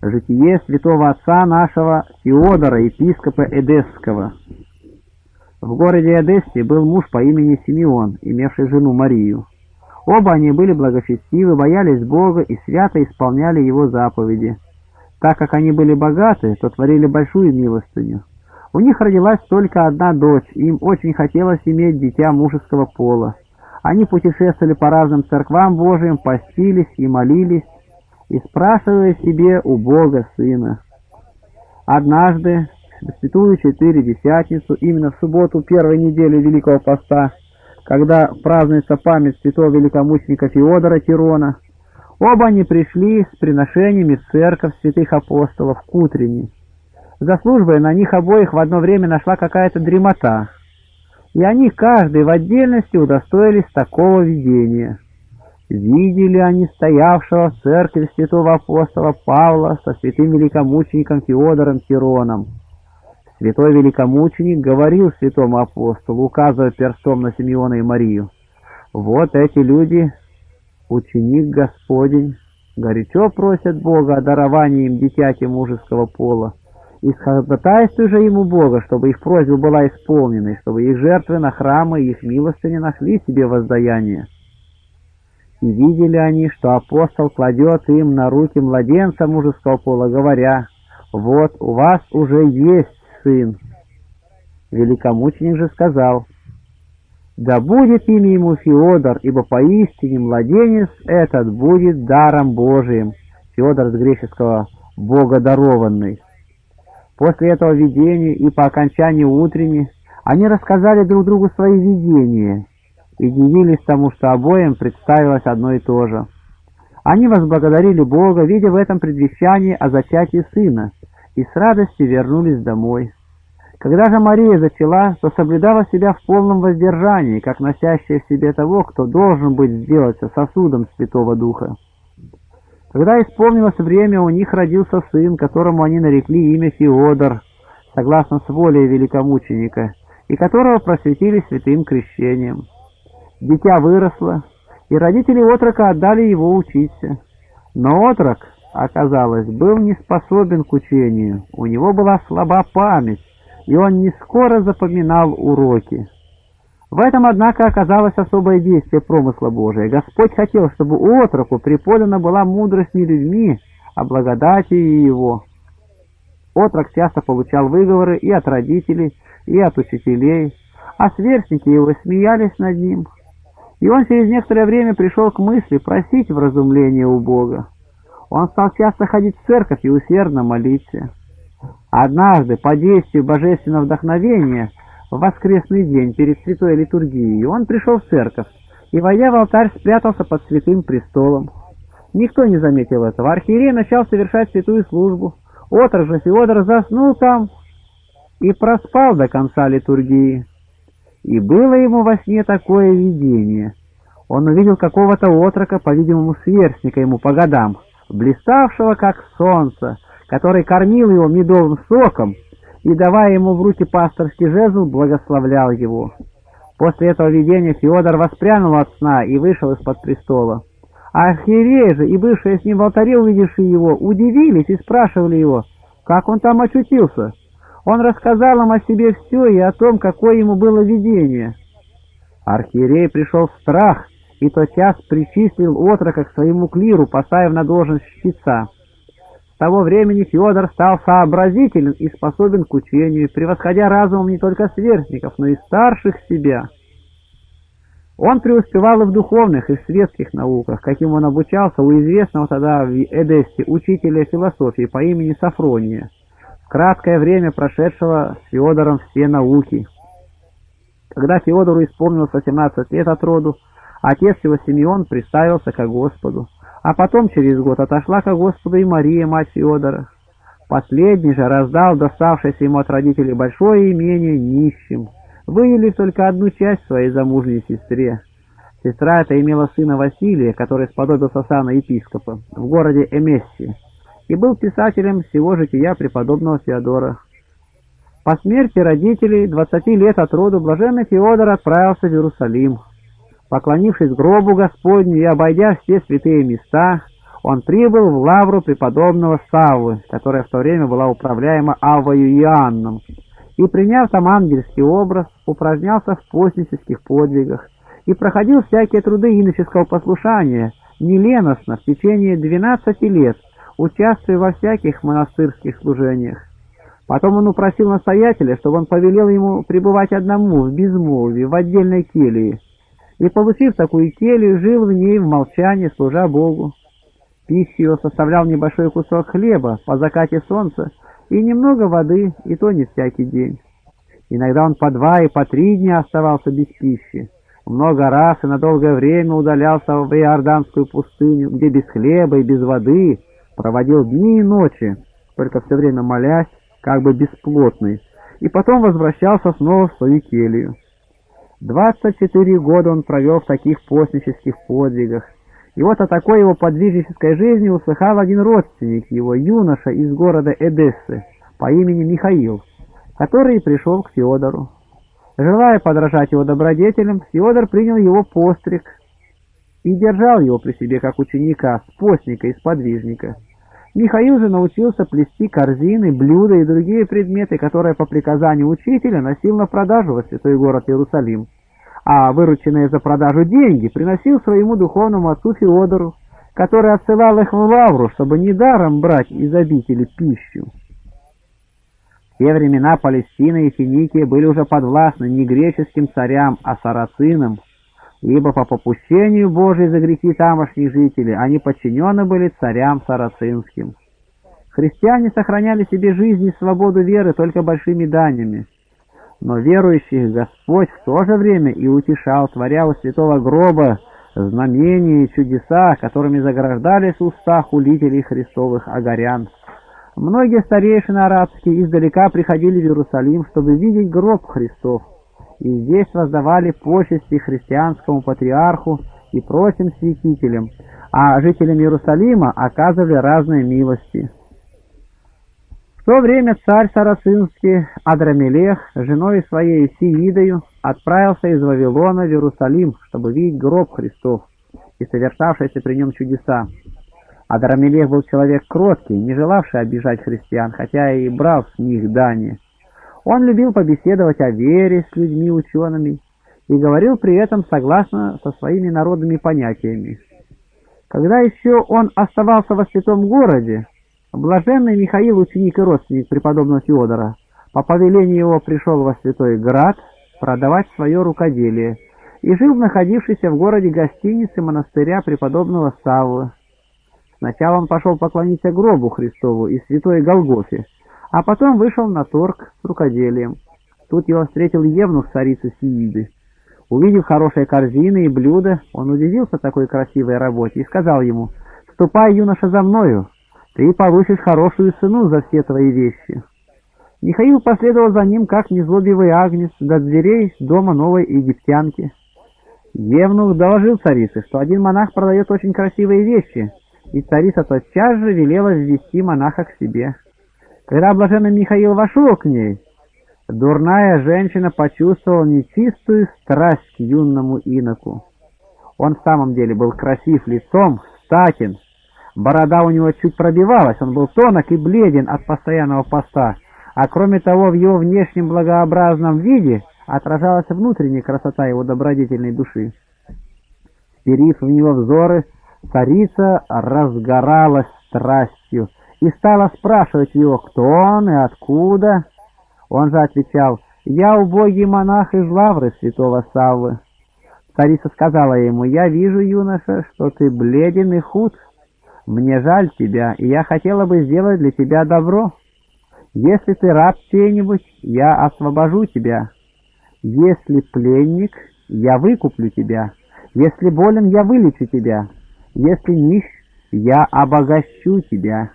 Житие святого отца нашего Феодора, епископа Эдесского. В городе Эдессе был муж по имени Симеон, имевший жену Марию. Оба они были благочестивы, боялись Бога и свято исполняли Его заповеди. Так как они были богаты, то творили большую милостыню. У них родилась только одна дочь, и им очень хотелось иметь дитя мужеского пола. Они путешествовали по разным церквам Божиим, постились и молились, и спрашивая себе у Бога Сына. Однажды, в святую четыре десятницу, именно в субботу первой недели Великого Поста, когда празднуется память святого великомученика Феодора Тирона, оба они пришли с приношениями церковь святых апостолов к утренней. За службой на них обоих в одно время нашла какая-то дремота, и они каждый в отдельности удостоились такого видения. Видели они стоявшего в церкви святого апостола Павла со святым великомучеником Феодором Тироном. Святой великомученик говорил святому апостолу, указывая перстом на Симеона и Марию, «Вот эти люди, ученик Господень, горячо просят Бога о даровании им дитяти мужеского пола, и исходатайствуй же ему Бога, чтобы их просьба была исполнена, и чтобы их жертвы на храмы и их милостыни нашли себе воздаяние». И видели они, что апостол кладет им на руки младенца мужеского пола, говоря, «Вот у вас уже есть сын». Великомученик же сказал, «Да будет имя ему Феодор, ибо поистине младенец этот будет даром Божиим». Феодор с греческого «богодарованный». После этого видения и по окончании утренней они рассказали друг другу свои видения и тому, что обоим представилось одно и то же. Они возблагодарили Бога, видя в этом предвещании о зачатии сына, и с радостью вернулись домой. Когда же Мария зачала, то соблюдала себя в полном воздержании, как носящая в себе того, кто должен быть сделаться сосудом Святого Духа. Когда исполнилось время, у них родился сын, которому они нарекли имя Феодор, согласно с волей великомученика, и которого просветили святым крещением. Дитя выросло, и родители отрока отдали его учиться. Но отрок, оказалось, был не способен к учению, у него была слаба память, и он не скоро запоминал уроки. В этом, однако, оказалось особое действие промысла Божия. Господь хотел, чтобы у отроку преподана была мудрость не людьми, а благодатью его. Отрок часто получал выговоры и от родителей, и от учителей, а сверстники его смеялись над ним. И он через некоторое время пришел к мысли просить вразумления у Бога. Он стал часто ходить в церковь и усердно молиться. Однажды, по действию божественного вдохновения, в воскресный день перед святой литургией, он пришел в церковь и, войдя в алтарь, спрятался под святым престолом. Никто не заметил этого. Архиерей начал совершать святую службу. Отрок же Феодор заснул там и проспал до конца литургии. И было ему во сне такое видение. Он увидел какого-то отрока, по-видимому, сверстника ему по годам, блиставшего как солнце, который кормил его медовым соком и, давая ему в руки пасторский жезл, благословлял его. После этого видения Феодор воспрянул от сна и вышел из-под престола. А архиереи же и бывшие с ним в алтаре, увидевшие его, удивились и спрашивали его, как он там очутился. Он рассказал им о себе все и о том, какое ему было видение. Архиерей пришел в страх и тотчас причислил отрока к своему клиру, поставив на должность щица. С того времени Федор стал сообразителен и способен к учению, превосходя разумом не только сверстников, но и старших себя. Он преуспевал и в духовных, и в светских науках, каким он обучался у известного тогда в Эдессе учителя философии по имени Сафрония, краткое время прошедшего с Феодором все науки. Когда Феодору исполнилось 18 лет от роду, отец его Симеон приставился ко Господу. А потом через год отошла ко Господу и Мария, мать Феодора. Последний же раздал доставшееся ему от родителей большое имение нищим, выделив только одну часть своей замужней сестре. Сестра эта имела сына Василия, который сподобился сана епископа, в городе Эмессе, и был писателем всего жития преподобного Феодора. По смерти родителей, двадцати лет от роду, блаженный Феодор отправился в Иерусалим. Поклонившись гробу Господню и обойдя все святые места, он прибыл в лавру преподобного Саввы, которая в то время была управляема Аввою Иоанном, и, приняв там ангельский образ, упражнялся в постнических подвигах и проходил всякие труды иноческого послушания, неленостно в течение двенадцати лет, участвуя во всяких монастырских служениях. Потом он упросил настоятеля, чтобы он повелел ему пребывать одному, в безмолвии, в отдельной келье, и, получив такую келью, жил в ней в молчании, служа Богу. Пищу его составлял небольшой кусок хлеба по закате солнца и немного воды, и то не всякий день. Иногда он по два и по три дня оставался без пищи. Много раз и на долгое время удалялся в Иорданскую пустыню, где без хлеба и без воды проводил дни и ночи, только все время молясь, как бы бесплотный, и потом возвращался снова в свою келью. Двадцать четыре года он провел в таких постнических подвигах, и вот о такой его подвижнической жизни услыхал один родственник его, юноша из города Эдессы, по имени Михаил, который пришел к Федору. Желая подражать его добродетелям, Федор принял его постриг и держал его при себе как ученика, постника и сподвижника. Михаил же научился плести корзины, блюда и другие предметы, которые по приказанию учителя носил на продажу во святой город Иерусалим, а вырученные за продажу деньги приносил своему духовному отцу Феодору, который отсылал их в Лавру, чтобы недаром брать из обители пищу. В те времена Палестина и Финикия были уже подвластны не греческим царям, а сарацинам, ибо по попущению Божьей за грехи тамошних жителей они подчинены были царям сарацинским. Христиане сохраняли себе жизнь и свободу веры только большими даниями, но верующих Господь в то же время и утешал, творя у святого гроба знамения и чудеса, которыми заграждались уста хулителей христовых огорян. Многие старейшины арабские издалека приходили в Иерусалим, чтобы видеть гроб Христов, и здесь воздавали почести христианскому патриарху и прочим святителям, а жителям Иерусалима оказывали разные милости. В то время царь Сарацинский Адрамелех, женой своей Сиидою, отправился из Вавилона в Иерусалим, чтобы видеть гроб Христов и совершавшиеся при нем чудеса. Адрамелех был человек кроткий, не желавший обижать христиан, хотя и брал с них дани. Он любил побеседовать о вере с людьми-учеными и говорил при этом согласно со своими народными понятиями. Когда еще он оставался во святом городе, блаженный Михаил, ученик и родственник преподобного Феодора, по повелению его пришел во святой град продавать свое рукоделие и жил в находившейся в городе гостинице монастыря преподобного Саввы. Сначала он пошел поклониться гробу Христову и святой Голгофе, а потом вышел на торг с рукоделием. Тут его встретил Евнух царицы Сииды. Увидев хорошие корзины и блюда, он удивился такой красивой работе и сказал ему, «Ступай, юноша, за мною, ты получишь хорошую цену за все твои вещи». Михаил последовал за ним, как незлобивый агнец, до дверей дома новой египтянки. Евнух доложил царице, что один монах продает очень красивые вещи, и царица тотчас же велела ввести монаха к себе. Когда блаженный Михаил вошел к ней, дурная женщина почувствовала нечистую страсть к юному иноку. Он в самом деле был красив лицом, статен, борода у него чуть пробивалась, он был тонок и бледен от постоянного поста, а кроме того в его внешнем благообразном виде отражалась внутренняя красота его добродетельной души. Сперив в него взоры, царица разгоралась страстью, и стала спрашивать его, кто он и откуда. Он же отвечал, «Я убогий монах из Лавры святого Саввы». Царица сказала ему, «Я вижу, юноша, что ты бледен и худ. Мне жаль тебя, и я хотела бы сделать для тебя добро. Если ты раб чей-нибудь, я освобожу тебя. Если пленник, я выкуплю тебя. Если болен, я вылечу тебя. Если нищ, я обогащу тебя».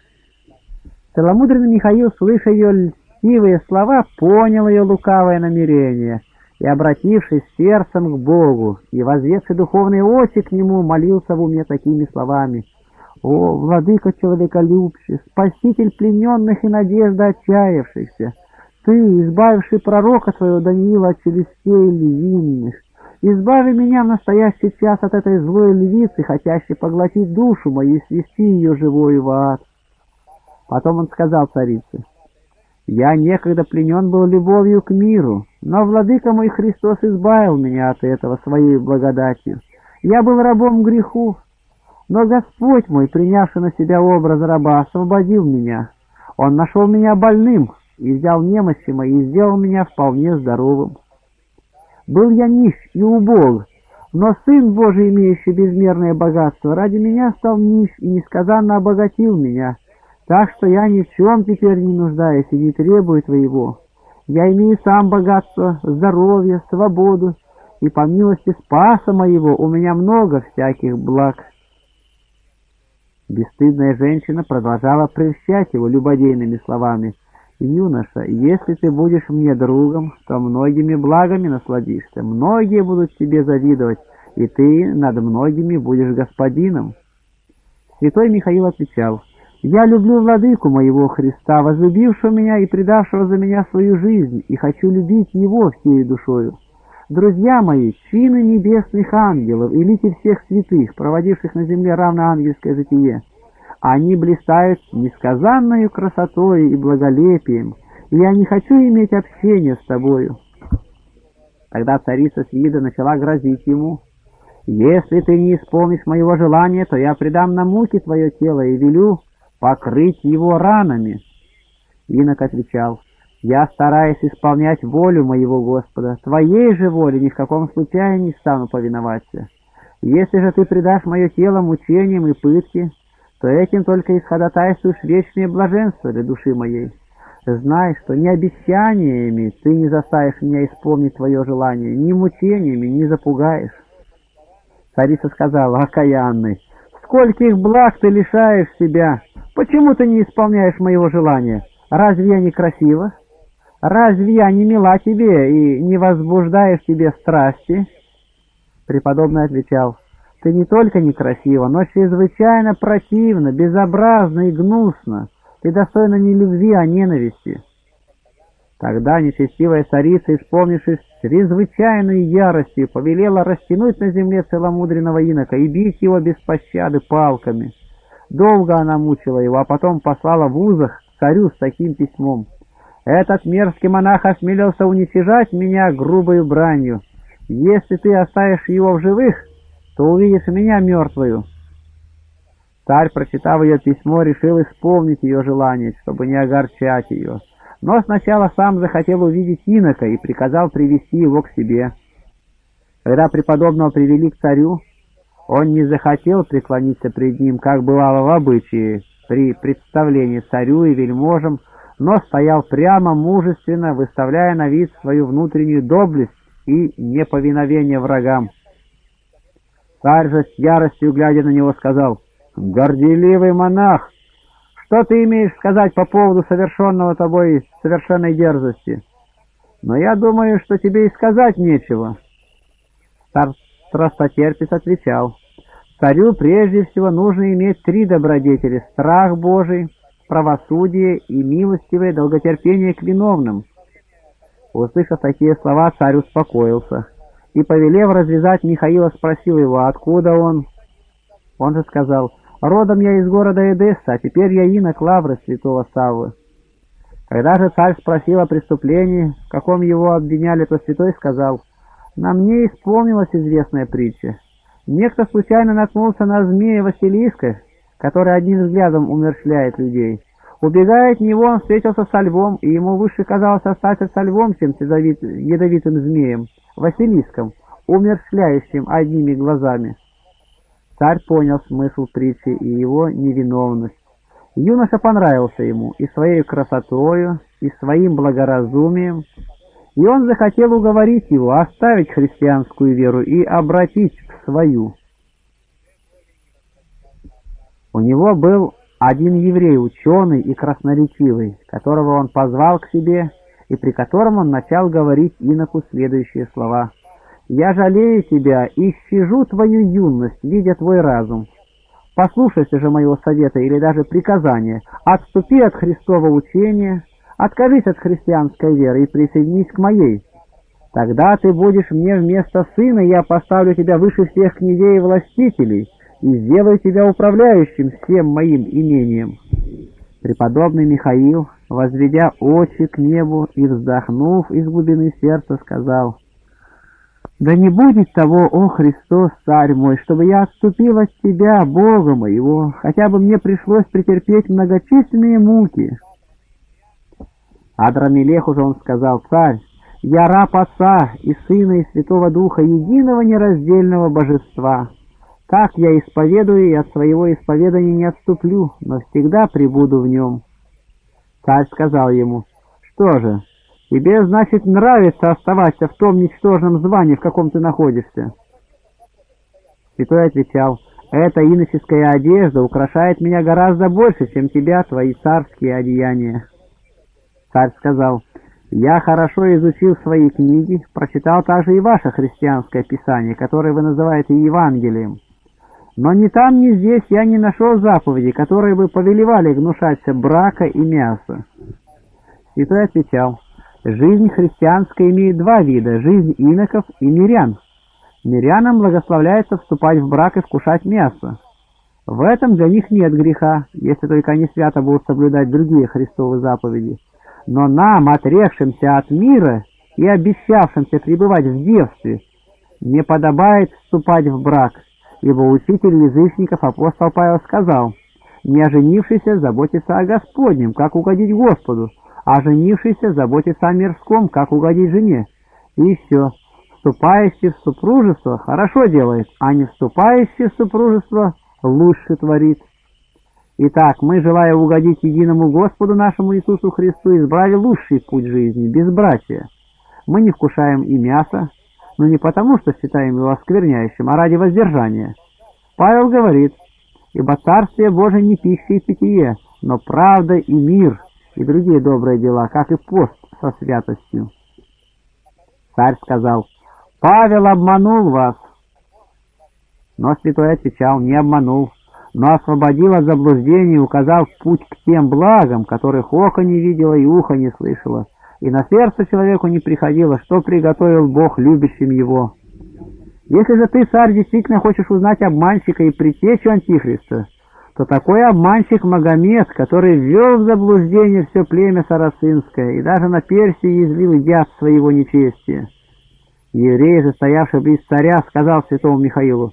Целомудренный Михаил, слыша ее льстивые слова, понял ее лукавое намерение и, обратившись сердцем к Богу и возведший духовные очи к Нему, молился в уме такими словами. «О, владыка человеколюбче, спаситель плененных и надежда отчаявшихся, ты, избавивший пророка своего Даниила от челюстей львиных, Избави меня в настоящий час от этой злой львицы, хотящей поглотить душу мою и свести ее живую в ад. Потом он сказал царице, «Я некогда пленен был любовью к миру, но Владыка мой Христос избавил меня от этого своей благодатью. Я был рабом греху, но Господь мой, принявший на себя образ раба, освободил меня. Он нашел меня больным и взял немощи мои и сделал меня вполне здоровым. Был я нищ и убог, но Сын Божий, имеющий безмерное богатство, ради меня стал нищ и несказанно обогатил меня, так что я ни в чем теперь не нуждаюсь и не требую твоего. Я имею сам богатство, здоровье, свободу, и по милости Спаса моего у меня много всяких благ». Бесстыдная женщина продолжала прельщать его любодейными словами. «Юноша, если ты будешь мне другом, то многими благами насладишься, многие будут тебе завидовать, и ты над многими будешь господином». Святой Михаил отвечал, «Я люблю владыку моего Христа, возлюбившего меня и предавшего за меня свою жизнь, и хочу любить его всей душою. Друзья мои, чины небесных ангелов и лики всех святых, проводивших на земле равноангельское житие, они блистают несказанной красотой и благолепием, и я не хочу иметь общения с тобою». Тогда царица Свида начала грозить ему, «Если ты не исполнишь моего желания, то я предам на муки твое тело и велю покрыть его ранами». Инок отвечал, «Я стараюсь исполнять волю моего Господа, твоей же воле ни в каком случае не стану повиноваться. Если же ты предашь мое тело мучениям и пытке, то этим только исходатайствуешь вечное блаженство для души моей. Знай, что ни обещаниями ты не заставишь меня исполнить твое желание, ни мучениями не запугаешь». Царица сказала, окаянный, «Скольких благ ты лишаешь себя!» Почему ты не исполняешь моего желания? Разве я не красива? Разве я не мила тебе и не возбуждаешь тебе страсти?» Преподобный отвечал, «Ты не только некрасива, но чрезвычайно противна, безобразна и гнусна. Ты достойна не любви, а ненависти». Тогда нечестивая царица, исполнившись чрезвычайной яростью, повелела растянуть на земле целомудренного инока и бить его без пощады палками. Долго она мучила его, а потом послала в узах царю с таким письмом. «Этот мерзкий монах осмелился уничижать меня грубой бранью. Если ты оставишь его в живых, то увидишь меня мертвую». Царь, прочитав ее письмо, решил исполнить ее желание, чтобы не огорчать ее. Но сначала сам захотел увидеть инока и приказал привести его к себе. Когда преподобного привели к царю, он не захотел преклониться пред ним, как бывало в обычае, при представлении царю и вельможам, но стоял прямо, мужественно, выставляя на вид свою внутреннюю доблесть и неповиновение врагам. Царь же с яростью, глядя на него, сказал, «Горделивый монах, что ты имеешь сказать по поводу совершенного тобой совершенной дерзости? Но я думаю, что тебе и сказать нечего». Страстотерпец отвечал, «Царю прежде всего нужно иметь три добродетели — страх Божий, правосудие и милостивое долготерпение к виновным». Услышав такие слова, царь успокоился и, повелев развязать Михаила, спросил его, откуда он. Он же сказал, «Родом я из города Эдесса, а теперь я инок Лавры святого Саввы». Когда же царь спросил о преступлении, в каком его обвиняли, то святой сказал, на мне исполнилась известная притча. Некто случайно наткнулся на змея Василиска, который одним взглядом умершляет людей. Убегая от него, он встретился со львом, и ему выше казалось остаться со львом, чем с ядовитым змеем, Василиском, умершляющим одними глазами. Царь понял смысл притчи и его невиновность. Юноша понравился ему и своей красотою, и своим благоразумием, и он захотел уговорить его оставить христианскую веру и обратить в свою. У него был один еврей, ученый и красноречивый, которого он позвал к себе, и при котором он начал говорить иноку следующие слова. «Я жалею тебя и щажу твою юность, видя твой разум. Послушайся же моего совета или даже приказания, отступи от Христова учения, Откажись от христианской веры и присоединись к моей. Тогда ты будешь мне вместо сына, я поставлю тебя выше всех князей и властителей, и сделаю тебя управляющим всем моим имением». Преподобный Михаил, возведя очи к небу и вздохнув из глубины сердца, сказал, «Да не будет того, о Христос, царь мой, чтобы я отступил от Тебя, Бога моего, хотя бы мне пришлось претерпеть многочисленные муки». Адрамелеху же он сказал, «Царь, я раб Отца и Сына и Святого Духа, единого нераздельного Божества. Так я исповедую и от своего исповедания не отступлю, но всегда пребуду в нем». Царь сказал ему, «Что же, тебе, значит, нравится оставаться в том ничтожном звании, в каком ты находишься?» Святой отвечал, «Эта иноческая одежда украшает меня гораздо больше, чем тебя, твои царские одеяния». Царь сказал, я хорошо изучил свои книги, прочитал также и ваше христианское писание, которое вы называете Евангелием. Но ни там, ни здесь я не нашел заповеди, которые бы повелевали гнушаться брака и мяса. Святой отвечал, жизнь христианская имеет два вида – жизнь иноков и мирян. Мирянам благословляется вступать в брак и вкушать мясо. В этом для них нет греха, если только они свято будут соблюдать другие христовые заповеди – но нам, отрекшимся от мира и обещавшимся пребывать в девстве, не подобает вступать в брак, ибо учитель язычников апостол Павел сказал, «Не оженившийся заботится о Господнем, как угодить Господу, а женившийся заботится о мирском, как угодить жене». И все. Вступающий в супружество хорошо делает, а не вступающий в супружество лучше творит. Итак, мы, желая угодить единому Господу нашему Иисусу Христу, избрали лучший путь жизни, безбрачия. Мы не вкушаем и мясо, но не потому, что считаем его оскверняющим, а ради воздержания. Павел говорит, «Ибо Царствие Божие не пища и питье, но правда и мир, и другие добрые дела, как и пост со святостью». Царь сказал, «Павел обманул вас». Но святой отвечал, «Не обманул, но освободил от заблуждений и указал путь к тем благам, которых око не видело и ухо не слышало, и на сердце человеку не приходило, что приготовил Бог любящим его. Если же ты, царь, действительно хочешь узнать обманщика и притечу Антихриста, то такой обманщик Магомед, который ввел в заблуждение все племя сарацинское и даже на Персии излил яд своего нечестия. Еврей же, стоявший близ царя, сказал святому Михаилу,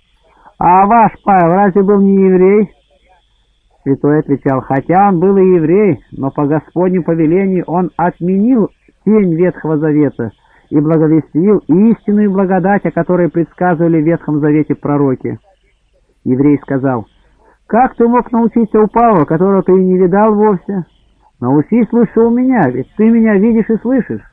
«А ваш Павел разве был не еврей?» Святой отвечал, «Хотя он был и еврей, но по Господню повелению он отменил тень Ветхого Завета и благовестил истинную благодать, о которой предсказывали в Ветхом Завете пророки». Еврей сказал, «Как ты мог научиться у Павла, которого ты и не видал вовсе? Научись лучше у меня, ведь ты меня видишь и слышишь».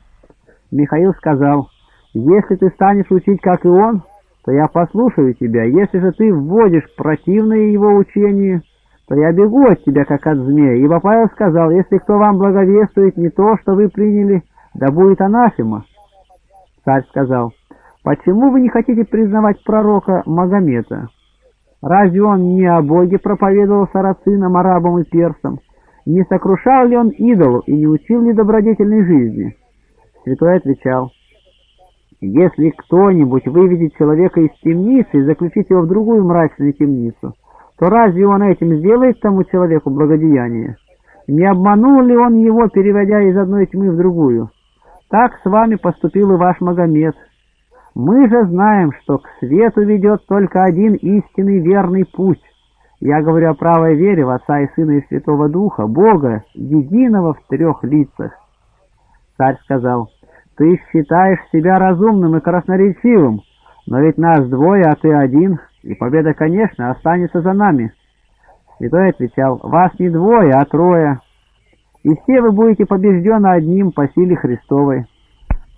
Михаил сказал, «Если ты станешь учить, как и он, то я послушаю тебя. Если же ты вводишь противное его учение, то я бегу от тебя, как от змея. Ибо Павел сказал, если кто вам благовествует не то, что вы приняли, да будет анафема. Царь сказал, почему вы не хотите признавать пророка Магомета? Разве он не о Боге проповедовал сарацинам, арабам и персам? Не сокрушал ли он идолу и не учил ли добродетельной жизни? Святой отвечал, если кто-нибудь выведет человека из темницы и заключит его в другую мрачную темницу, то разве он этим сделает тому человеку благодеяние? Не обманул ли он его, переводя из одной тьмы в другую? Так с вами поступил и ваш Магомед. Мы же знаем, что к свету ведет только один истинный верный путь. Я говорю о правой вере в Отца и Сына и Святого Духа, Бога, единого в трех лицах. Царь сказал, ты считаешь себя разумным и красноречивым, но ведь нас двое, а ты один, и победа, конечно, останется за нами. Святой отвечал, вас не двое, а трое, и все вы будете побеждены одним по силе Христовой.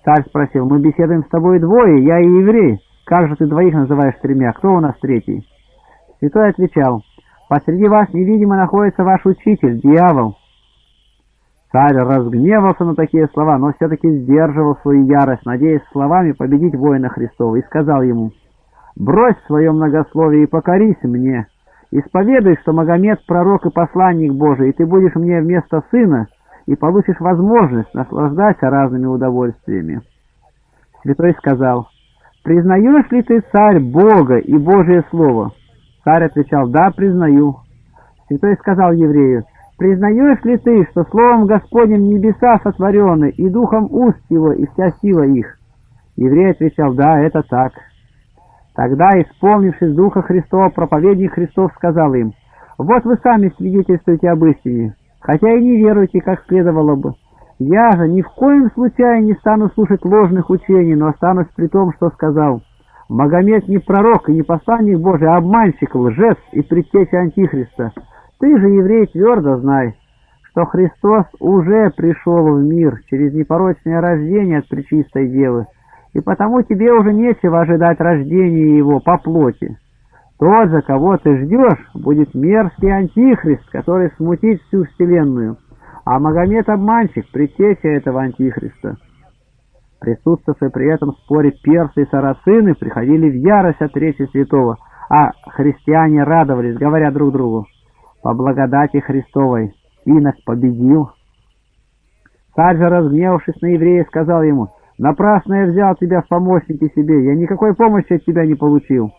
Царь спросил, мы беседуем с тобой двое, я и еврей, как же ты двоих называешь тремя, кто у нас третий? Святой отвечал, посреди вас невидимо находится ваш учитель, дьявол, Царь разгневался на такие слова, но все-таки сдерживал свою ярость, надеясь словами победить воина Христова, и сказал ему, «Брось свое многословие и покорись мне. Исповедуй, что Магомед — пророк и посланник Божий, и ты будешь мне вместо сына, и получишь возможность наслаждаться разными удовольствиями». Святой сказал, «Признаешь ли ты, царь, Бога и Божие Слово?» Царь отвечал, «Да, признаю». Святой сказал еврею, «Признаешь ли ты, что Словом Господним небеса сотворены, и духом уст его, и вся сила их?» Еврей отвечал, «Да, это так». Тогда, исполнившись Духа Христова, проповедник Христов сказал им, «Вот вы сами свидетельствуете об истине, хотя и не веруете, как следовало бы. Я же ни в коем случае не стану слушать ложных учений, но останусь при том, что сказал. Магомед не пророк и не посланник Божий, а обманщик, лжец и предтеча Антихриста. Ты же, еврей, твердо знай, что Христос уже пришел в мир через непорочное рождение от Пречистой Девы, и потому тебе уже нечего ожидать рождения Его по плоти. Тот же, кого ты ждешь, будет мерзкий антихрист, который смутит всю вселенную, а Магомед обманщик, предтеча этого антихриста. Присутствовавшие при этом споре персы и сарацины приходили в ярость от речи святого, а христиане радовались, говоря друг другу, «По благодати Христовой инок победил». Царь же, разгневавшись на еврея, сказал ему, «Напрасно я взял тебя в помощники себе, я никакой помощи от тебя не получил».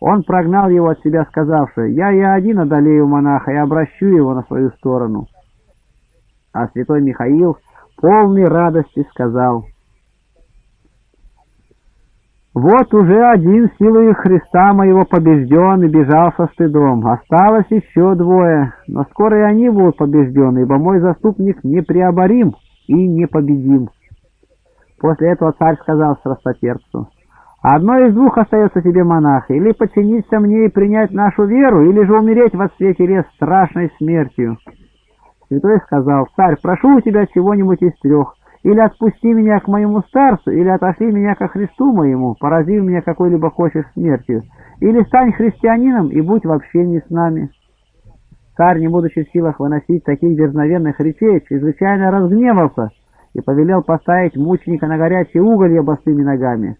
Он прогнал его от себя, сказавши, «Я и один одолею монаха и обращу его на свою сторону». А святой Михаил, полный радости, сказал, «Вот уже один силой Христа моего побежден и бежал со стыдом. Осталось еще двое, но скоро и они будут побеждены, ибо мой заступник непреоборим и непобедим». После этого царь сказал страстотерпцу, Одно из двух остается тебе, монах, или подчиниться мне и принять нашу веру, или же умереть во свете лес страшной смертью. Святой сказал, царь, прошу у тебя чего-нибудь из трех, или отпусти меня к моему старцу, или отошли меня ко Христу моему, поразив меня какой-либо хочешь смертью, или стань христианином и будь в общении с нами. Царь, не будучи в силах выносить таких дерзновенных речей, чрезвычайно разгневался и повелел поставить мученика на горячие уголья босыми ногами.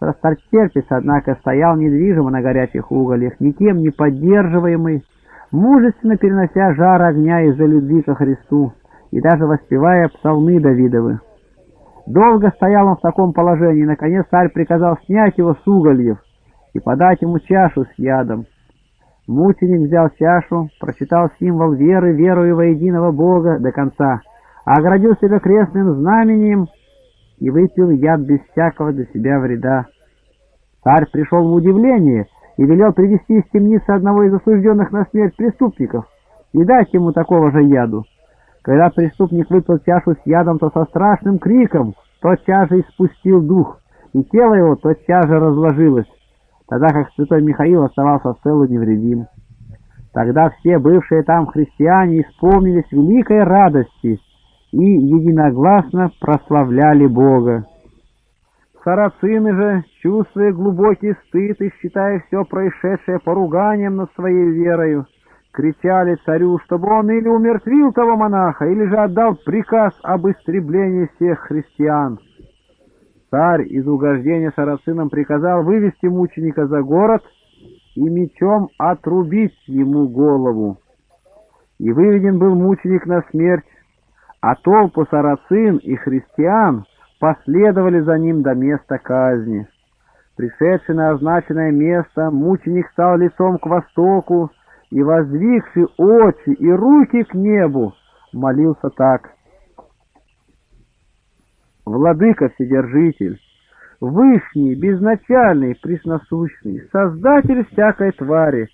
Растортерпец, однако, стоял недвижимо на горячих угольях, никем не поддерживаемый, мужественно перенося жар огня из-за любви ко Христу и даже воспевая псалмы Давидовы. Долго стоял он в таком положении, наконец царь приказал снять его с угольев и подать ему чашу с ядом. Мученик взял чашу, прочитал символ веры, верую во единого Бога до конца, оградил себя крестным знамением и выпил яд без всякого для себя вреда. Царь пришел в удивление и велел привести из темницы одного из осужденных на смерть преступников и дать ему такого же яду. Когда преступник выпил чашу с ядом, то со страшным криком тотчас же испустил дух, и тело его тотчас же разложилось, тогда как святой Михаил оставался цел и невредим. Тогда все бывшие там христиане исполнились великой радости и единогласно прославляли Бога. Сарацины же, чувствуя глубокий стыд и считая все происшедшее поруганием над своей верою, кричали царю, чтобы он или умертвил того монаха, или же отдал приказ об истреблении всех христиан. Царь из угождения сарацинам приказал вывести мученика за город и мечом отрубить ему голову. И выведен был мученик на смерть, а толпу сарацин и христиан последовали за ним до места казни. Пришедший на означенное место, мученик стал лицом к востоку и, воздвигши очи и руки к небу, молился так. Владыка Вседержитель, Вышний, безначальный, пресносущный, Создатель всякой твари,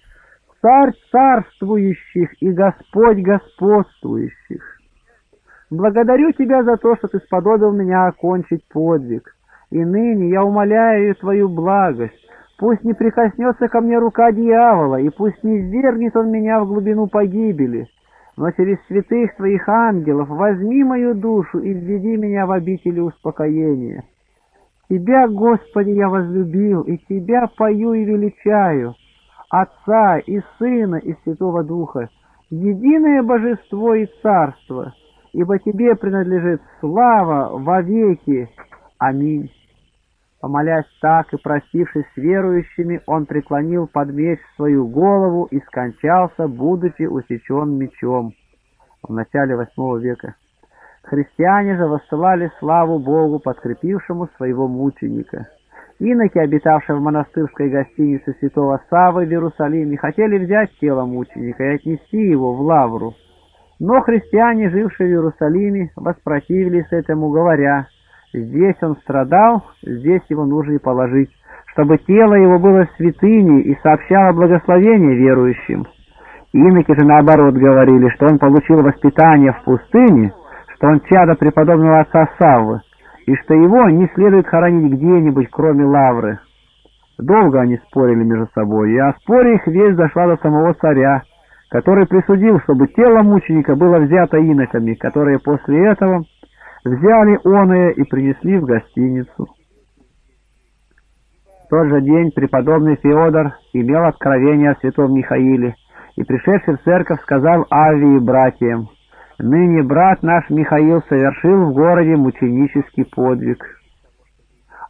Царь царствующих и Господь господствующих, Благодарю Тебя за то, что Ты сподобил меня окончить подвиг. И ныне я умоляю Твою благость. Пусть не прикоснется ко мне рука дьявола, и пусть не ввергнет он меня в глубину погибели. Но через святых Твоих ангелов возьми мою душу и введи меня в обители успокоения. Тебя, Господи, я возлюбил, и Тебя пою и величаю, Отца и Сына и Святого Духа, единое Божество и Царство — ибо Тебе принадлежит слава во веки. Аминь». Помолясь так и простившись с верующими, он преклонил под меч свою голову и скончался, будучи усечен мечом в начале восьмого века. Христиане же воссылали славу Богу, подкрепившему своего мученика. Иноки, обитавшие в монастырской гостинице святого Савы в Иерусалиме, хотели взять тело мученика и отнести его в Лавру. Но христиане, жившие в Иерусалиме, воспротивились этому, говоря, «Здесь он страдал, здесь его нужно и положить, чтобы тело его было святыней и сообщало благословение верующим». Иноки же наоборот говорили, что он получил воспитание в пустыне, что он чадо преподобного отца Саввы, и что его не следует хоронить где-нибудь, кроме лавры. Долго они спорили между собой, и о споре их весть дошла до самого царя, который присудил, чтобы тело мученика было взято иноками, которые после этого взяли оное и принесли в гостиницу. В тот же день преподобный Феодор имел откровение о святом Михаиле, и, пришедший в церковь, сказал Авии братьям, Ныне брат наш Михаил совершил в городе мученический подвиг.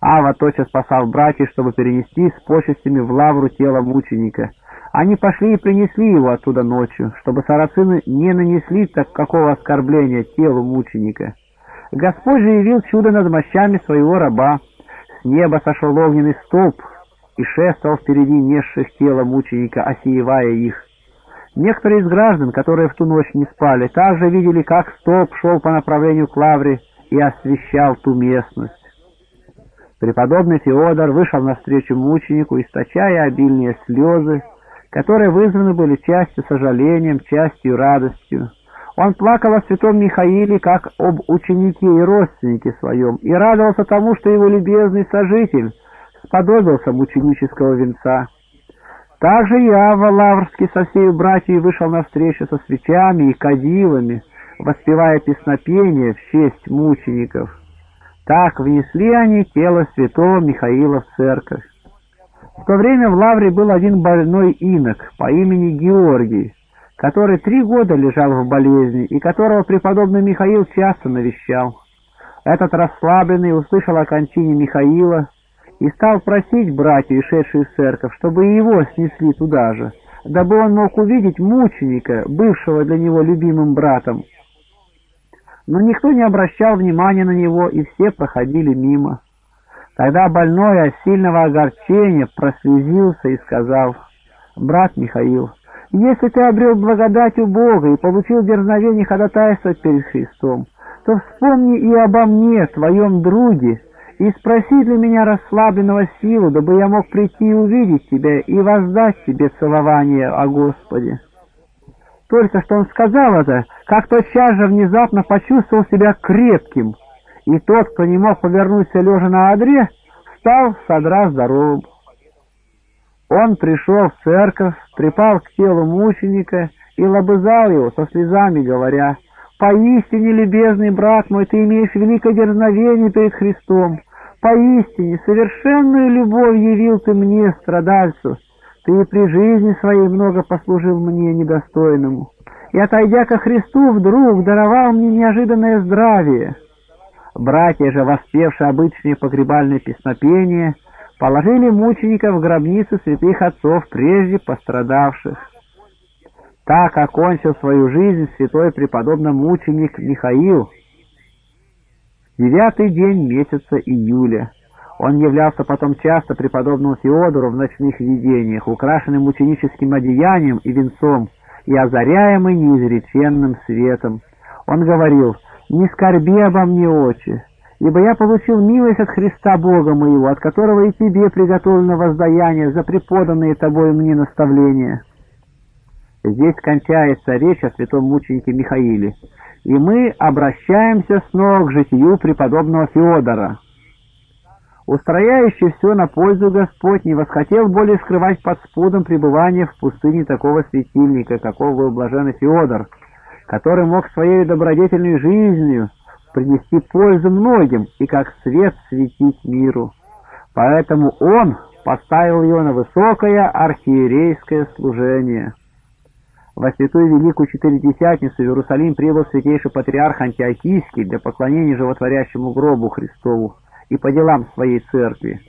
Ава тотчас спасал братьев, чтобы перенести с почестями в лавру тело мученика. Они пошли и принесли его оттуда ночью, чтобы сарацины не нанесли так какого оскорбления телу мученика. Господь же явил чудо над мощами своего раба. С неба сошел огненный столб и шествовал впереди несших тело мученика, осеевая их. Некоторые из граждан, которые в ту ночь не спали, также видели, как столб шел по направлению к лавре и освещал ту местность. Преподобный Феодор вышел навстречу мученику, источая обильные слезы, которые вызваны были частью сожалением, частью радостью. Он плакал о святом Михаиле, как об ученике и родственнике своем, и радовался тому, что его любезный сожитель сподобился мученического венца. Также Ява Лаврский со всей братьей вышел навстречу со свечами и кадилами, воспевая песнопение в честь мучеников. Так внесли они тело святого Михаила в церковь. В то время в Лавре был один больной инок по имени Георгий, который три года лежал в болезни и которого преподобный Михаил часто навещал. Этот расслабленный услышал о кончине Михаила и стал просить братьев, шедшие в церковь, чтобы его снесли туда же, дабы он мог увидеть мученика, бывшего для него любимым братом. Но никто не обращал внимания на него, и все проходили мимо. Тогда больной от сильного огорчения прослезился и сказал, «Брат Михаил, если ты обрел благодать у Бога и получил дерзновение ходатайствовать перед Христом, то вспомни и обо мне, твоем друге, и спроси для меня расслабленного силу, дабы я мог прийти и увидеть тебя и воздать тебе целование о Господе». Только что он сказал это, как тотчас же внезапно почувствовал себя крепким, и тот, кто не мог повернуться лежа на одре, стал содра здоровым. Он пришел в церковь, припал к телу мученика и лобызал его со слезами, говоря, «Поистине, любезный брат мой, ты имеешь великое дерзновение перед Христом, Поистине, совершенную любовь явил ты мне, страдальцу. Ты при жизни своей много послужил мне недостойному. И, отойдя ко Христу, вдруг даровал мне неожиданное здравие. Братья же, воспевшие обычные погребальные песнопения, положили мучеников в гробницу святых отцов, прежде пострадавших. Так окончил свою жизнь святой преподобный мученик Михаил, Девятый день месяца июля. Он являлся потом часто преподобному Феодору в ночных видениях, украшенным ученическим одеянием и венцом, и озаряемый неизреченным светом. Он говорил, «Не скорби обо мне, отче, ибо я получил милость от Христа Бога моего, от которого и тебе приготовлено воздаяние за преподанные тобой мне наставления». Здесь кончается речь о святом мученике Михаиле и мы обращаемся снова к житию преподобного Феодора. Устрояющий все на пользу Господь не восхотел более скрывать под спудом пребывания в пустыне такого светильника, какого был блаженный Феодор, который мог своей добродетельной жизнью принести пользу многим и как свет светить миру. Поэтому он поставил его на высокое архиерейское служение. Во святую Великую Четыредесятницу в Иерусалим прибыл святейший патриарх Антиохийский для поклонения животворящему гробу Христову и по делам своей церкви.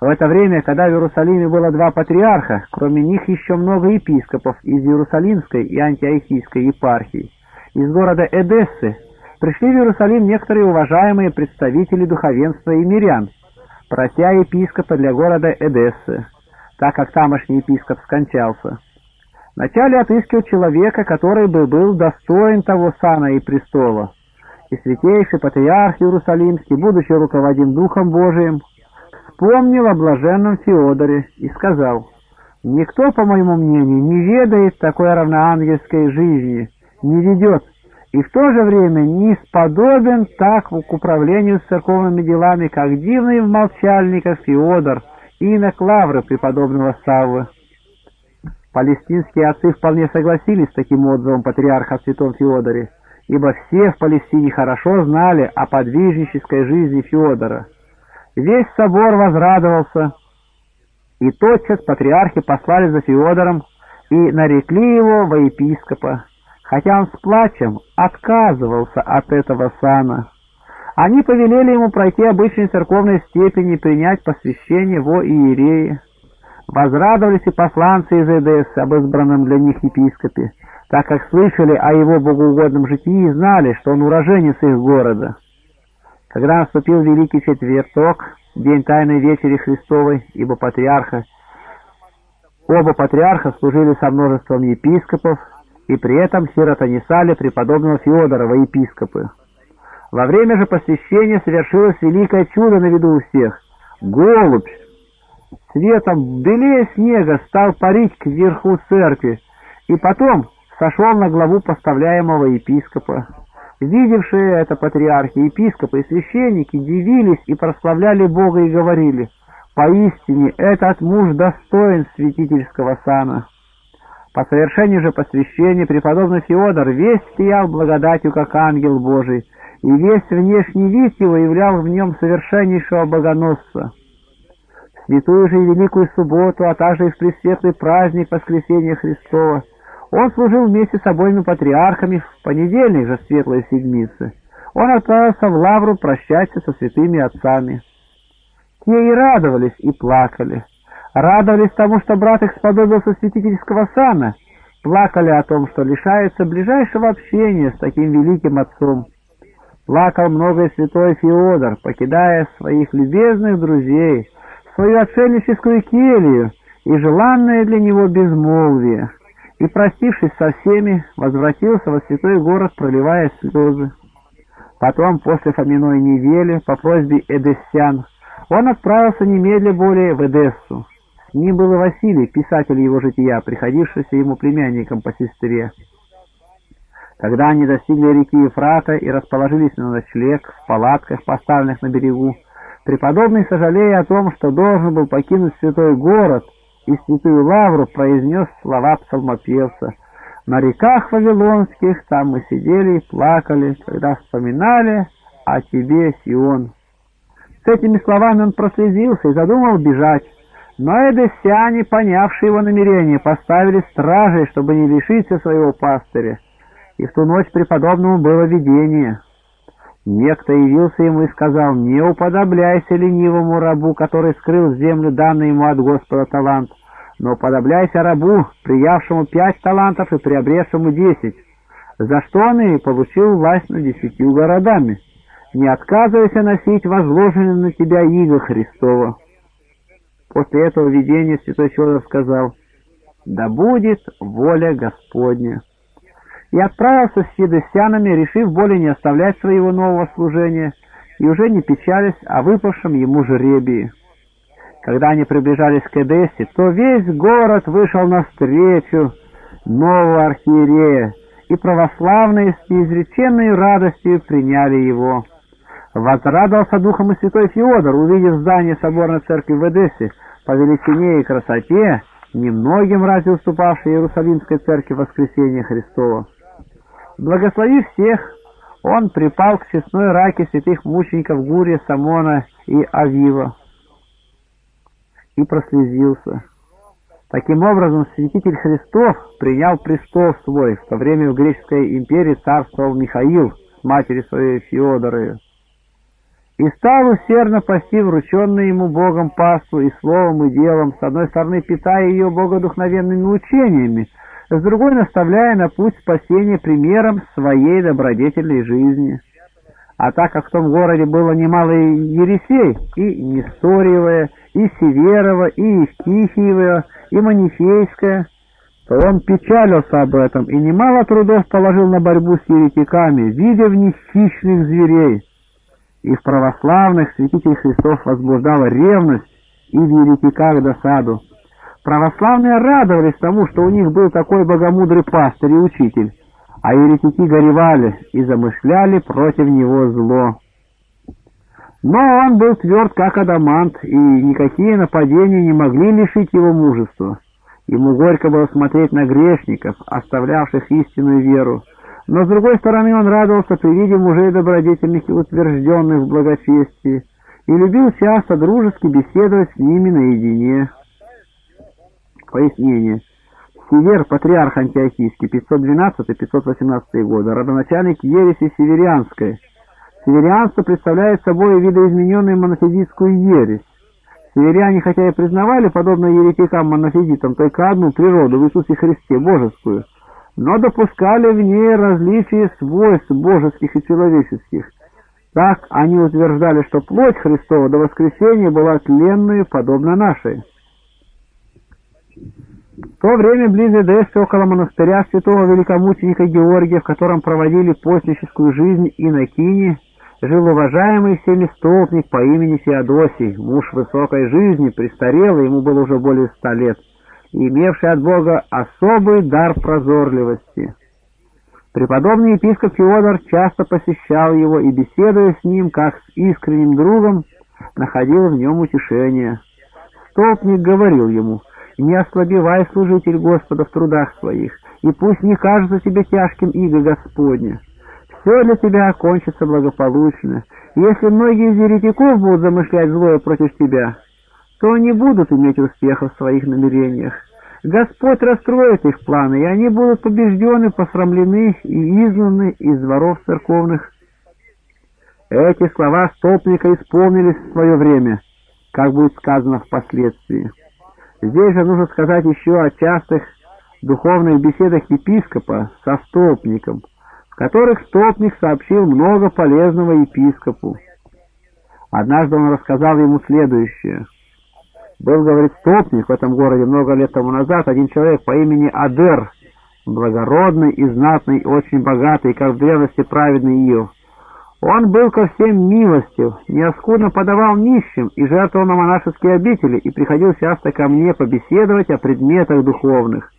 В это время, когда в Иерусалиме было два патриарха, кроме них еще много епископов из Иерусалимской и Антиохийской епархий, из города Эдессы пришли в Иерусалим некоторые уважаемые представители духовенства и мирян, прося епископа для города Эдессы, так как тамошний епископ скончался. Вначале отыскивал человека, который бы был достоин того сана и престола. И святейший патриарх Иерусалимский, будучи руководим Духом Божиим, вспомнил о блаженном Феодоре и сказал, «Никто, по моему мнению, не ведает такой равноангельской жизни, не ведет, и в то же время не сподобен так к управлению церковными делами, как дивный в молчальниках Феодор, инок Лавры преподобного Саввы». Палестинские отцы вполне согласились с таким отзывом патриарха в святом Феодоре, ибо все в Палестине хорошо знали о подвижнической жизни Феодора. Весь собор возрадовался, и тотчас патриархи послали за Феодором и нарекли его во епископа, хотя он с плачем отказывался от этого сана. Они повелели ему пройти обычной церковной степени и принять посвящение во иереи. Возрадовались и посланцы из Эдессы об избранном для них епископе, так как слышали о его богоугодном житии и знали, что он уроженец их города. Когда наступил Великий Четверток, день Тайной Вечери Христовой, ибо патриарха, оба патриарха служили со множеством епископов, и при этом сиротонесали преподобного Феодора во епископы. Во время же посвящения совершилось великое чудо на виду у всех. Голубь, светом белее снега, стал парить к верху церкви, и потом сошел на главу поставляемого епископа. Видевшие это патриархи, епископы и священники дивились и прославляли Бога и говорили, «Поистине этот муж достоин святительского сана». По совершению же посвящения преподобный Феодор весь сиял благодатью, как ангел Божий, и весь внешний вид его являл в нем совершеннейшего богоносца. В святую же и великую субботу, а также и в пресветлый праздник Воскресения Христова – он служил вместе с обоими патриархами в понедельник же Светлой Седмицы. Он отправился в Лавру прощаться со святыми отцами. Те и радовались, и плакали. Радовались тому, что брат их сподобился святительского сана, плакали о том, что лишаются ближайшего общения с таким великим отцом. Плакал много святой Феодор, покидая своих любезных друзей, свою отшельническую келью и желанное для него безмолвие и, простившись со всеми, возвратился во святой город, проливая слезы. Потом, после Фоминой недели, по просьбе эдессян, он отправился немедля более в Эдессу. С ним был и Василий, писатель его жития, приходившийся ему племянником по сестре. Когда они достигли реки Ефрата и расположились на ночлег в палатках, поставленных на берегу, преподобный, сожалея о том, что должен был покинуть святой город, и святую лавру произнес слова псалмопевца. На реках вавилонских там мы сидели и плакали, когда вспоминали о тебе, Сион. С этими словами он прослезился и задумал бежать. Но эдессяне, понявшие его намерение, поставили стражей, чтобы не лишиться своего пастыря. И в ту ночь преподобному было видение — Некто явился ему и сказал, «Не уподобляйся ленивому рабу, который скрыл землю данный ему от Господа талант, но уподобляйся рабу, приявшему пять талантов и приобретшему десять, за что он и получил власть над десятью городами. Не отказывайся носить возложенное на тебя иго Христова». После этого видения святой Федор сказал, «Да будет воля Господня» и отправился с едесянами, решив более не оставлять своего нового служения, и уже не печались о выпавшем ему жребии. Когда они приближались к Эдессе, то весь город вышел навстречу нового архиерея, и православные с неизреченной радостью приняли его. Возрадовался духом и святой Феодор, увидев здание соборной церкви в Эдессе по величине и красоте, немногим разве уступавшей Иерусалимской церкви Воскресения Христова. Благословив всех, он припал к честной раке святых мучеников Гурия, Самона и Авива и прослезился. Таким образом, святитель Христов принял престол свой, в то время в греческой империи царствовал Михаил с матерью своей Феодорою. И стал усердно пасти врученную ему Богом пасту и словом, и делом, с одной стороны питая ее богодухновенными учениями, с другой наставляя на путь спасения примером своей добродетельной жизни. А так как в том городе было немало ересей, и Несториевая, и Северова, и Евтихиева, и Манифейская, то он печалился об этом и немало трудов положил на борьбу с еретиками, видя в них хищных зверей. И в православных святитель Христов возбуждала ревность и в еретиках досаду. Православные радовались тому, что у них был такой богомудрый пастырь и учитель, а еретики горевали и замышляли против него зло. Но он был тверд, как адамант, и никакие нападения не могли лишить его мужества. Ему горько было смотреть на грешников, оставлявших истинную веру, но с другой стороны он радовался при виде мужей добродетельных и утвержденных в благочестии, и любил часто дружески беседовать с ними наедине. Пояснение. Север, патриарх антиохийский, 512-518 годы, родоначальник ереси северианской. Северианство представляет собой видоизмененную монофизитскую ересь. Северяне, хотя и признавали, подобно еретикам-монофизитам, только одну природу в Иисусе Христе, божескую, но допускали в ней различия свойств божеских и человеческих. Так они утверждали, что плоть Христова до воскресения была тленную, подобно нашей. В то время близ Эдессы, около монастыря святого великомученика Георгия, в котором проводили постническую жизнь инокини, жил уважаемый всеми столпник по имени Феодосий, муж высокой жизни, престарелый, ему было уже более ста лет, имевший от Бога особый дар прозорливости. Преподобный епископ Феодор часто посещал его и, беседуя с ним, как с искренним другом, находил в нем утешение. Столпник говорил ему, «Не ослабевай, служитель Господа, в трудах своих, и пусть не кажется тебе тяжким иго Господня» все для тебя окончится благополучно. Если многие из еретиков будут замышлять злое против тебя, то они будут иметь успеха в своих намерениях. Господь расстроит их планы, и они будут побеждены, посрамлены и изгнаны из дворов церковных. Эти слова столпника исполнились в свое время, как будет сказано впоследствии. Здесь же нужно сказать еще о частых духовных беседах епископа со столпником – в которых стопник сообщил много полезного епископу. Однажды он рассказал ему следующее. Был, говорит, стопник в этом городе много лет тому назад, один человек по имени Адер, благородный и знатный, очень богатый, как в древности праведный Иов. Он был ко всем милостив, неоскудно подавал нищим и жертвовал на монашеские обители, и приходил часто ко мне побеседовать о предметах духовных.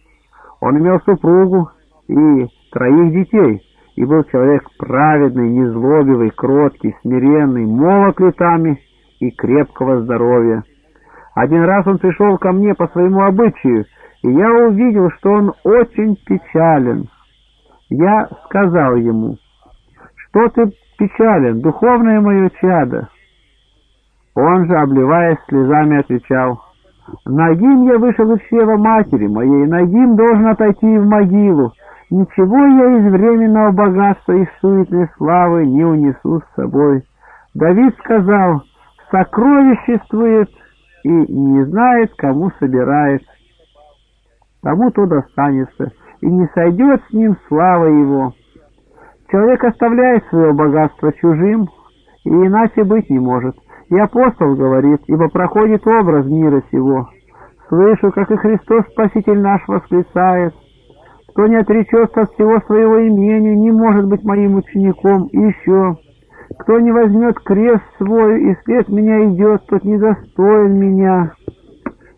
Он имел супругу и троих детей, и был человек праведный, незлобивый, кроткий, смиренный, молод летами и крепкого здоровья. Один раз он пришел ко мне по своему обычаю, и я увидел, что он очень печален. Я сказал ему, что ты печален, духовное мое чадо. Он же, обливаясь слезами, отвечал, «Нагим я вышел из чрева матери моей, Нагим должен отойти в могилу, Ничего я из временного богатства и суетной славы не унесу с собой. Давид сказал, сокровиществует и не знает, кому собирает. Тому то достанется, и не сойдет с ним слава его. Человек оставляет свое богатство чужим, и иначе быть не может. И апостол говорит, ибо проходит образ мира сего. Слышу, как и Христос Спаситель наш восклицает, кто не отречется от всего своего имения, не может быть моим учеником. И еще, кто не возьмет крест свой и след меня идет, тот не достоин меня.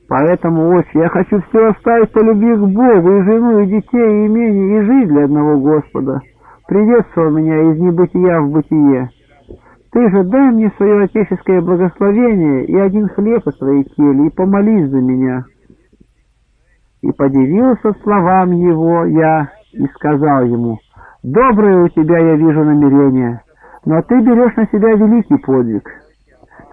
Поэтому, отче, я хочу все оставить по любви к Богу, и жену, и детей, и имение, и жизнь для одного Господа. Приветствовал меня из небытия в бытие. Ты же дай мне свое отеческое благословение и один хлеб из своей кели, и помолись за меня» и подивился словам его я и сказал ему, «Доброе у тебя, я вижу, намерение, но ты берешь на себя великий подвиг.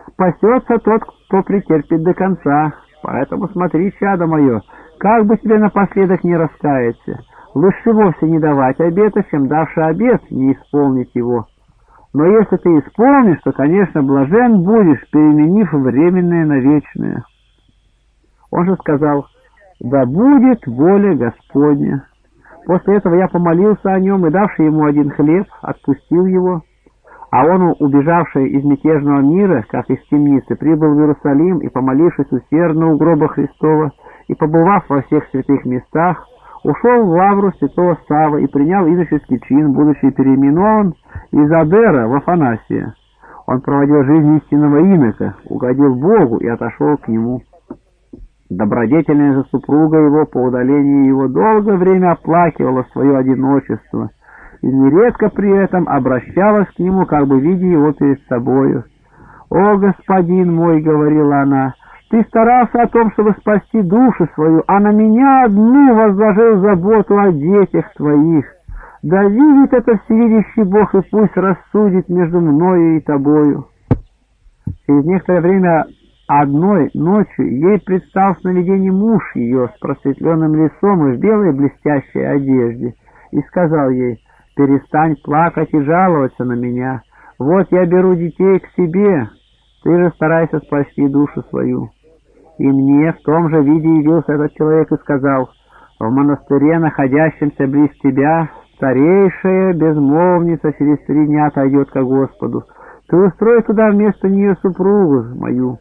Спасется тот, кто претерпит до конца, поэтому смотри, чадо мое, как бы тебе напоследок не раскаяться. Лучше вовсе не давать обета, чем давши обет, не исполнить его. Но если ты исполнишь, то, конечно, блажен будешь, переменив временное на вечное». Он же сказал, да будет воля Господня. После этого я помолился о нем и, давший ему один хлеб, отпустил его. А он, убежавший из мятежного мира, как из темницы, прибыл в Иерусалим и, помолившись усердно у гроба Христова, и побывав во всех святых местах, ушел в лавру святого Сава и принял иноческий чин, будучи переименован из Адера в Афанасия. Он проводил жизнь истинного инока, угодил Богу и отошел к нему. Добродетельная же супруга его по удалении его долгое время оплакивала свое одиночество и нередко при этом обращалась к нему, как бы видя его перед собою. «О, господин мой!» — говорила она — ты старался о том, чтобы спасти душу свою, а на меня одну возложил заботу о детях твоих. Да видит это всевидящий Бог, и пусть рассудит между мною и тобою. Через некоторое время одной ночью ей предстал в сновидении муж ее с просветленным лицом и в белой блестящей одежде, и сказал ей, «Перестань плакать и жаловаться на меня. Вот я беру детей к себе, ты же старайся спасти душу свою». И мне в том же виде явился этот человек и сказал, «В монастыре, находящемся близ тебя, старейшая безмолвница через три дня отойдет ко Господу. Ты устрой туда вместо нее супругу мою,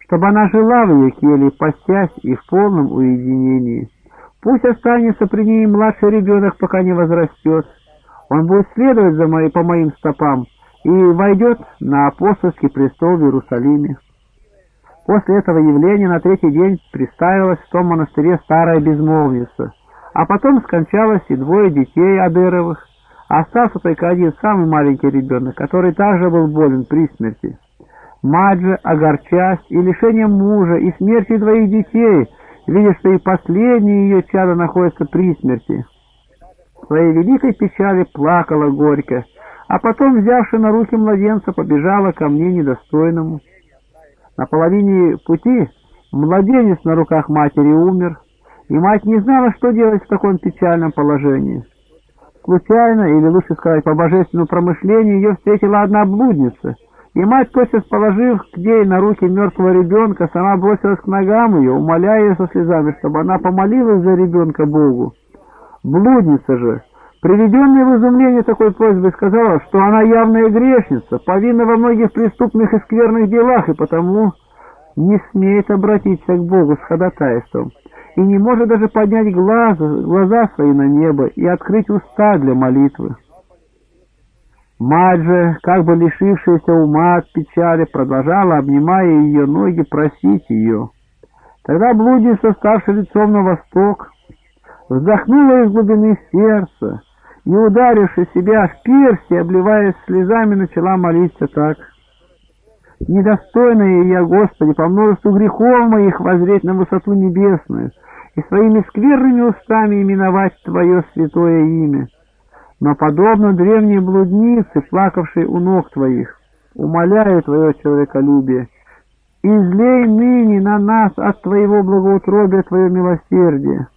чтобы она жила в ее келье, постясь и в полном уединении. Пусть останется при ней младший ребенок, пока не возрастет. Он будет следовать за моей, по моим стопам и войдет на апостольский престол в Иерусалиме. После этого явления на третий день приставилась в том монастыре старая безмолвница, а потом скончалось и двое детей Адыровых, остался только один самый маленький ребенок, который также был болен при смерти. Мать же, огорчась и лишением мужа, и смертью двоих детей, видя, что и последнее ее чадо находится при смерти, своей великой печали плакала горько, а потом, взявши на руки младенца, побежала ко мне недостойному. На половине пути младенец на руках матери умер, и мать не знала, что делать в таком печальном положении. Случайно, или лучше сказать, по божественному промышлению, ее встретила одна блудница, и мать, тотчас положив к ней на руки мертвого ребенка, сама бросилась к ногам ее, умоляя ее со слезами, чтобы она помолилась за ребенка Богу. Блудница же, Приведенная в изумление такой просьбой сказала, что она явная грешница, повинна во многих преступных и скверных делах, и потому не смеет обратиться к Богу с ходатайством, и не может даже поднять глаз, глаза свои на небо и открыть уста для молитвы. Мать же, как бы лишившаяся ума от печали, продолжала, обнимая ее ноги, просить ее. Тогда блудница, ставшая лицом на восток, вздохнула из глубины сердца, и, ударивши себя в перси, обливаясь слезами, начала молиться так. «Недостойная я, Господи, по множеству грехов моих возреть на высоту небесную и своими скверными устами именовать Твое святое имя. Но, подобно древней блуднице, плакавшей у ног Твоих, умоляю Твое человеколюбие, излей ныне на нас от Твоего благоутробия Твое милосердие».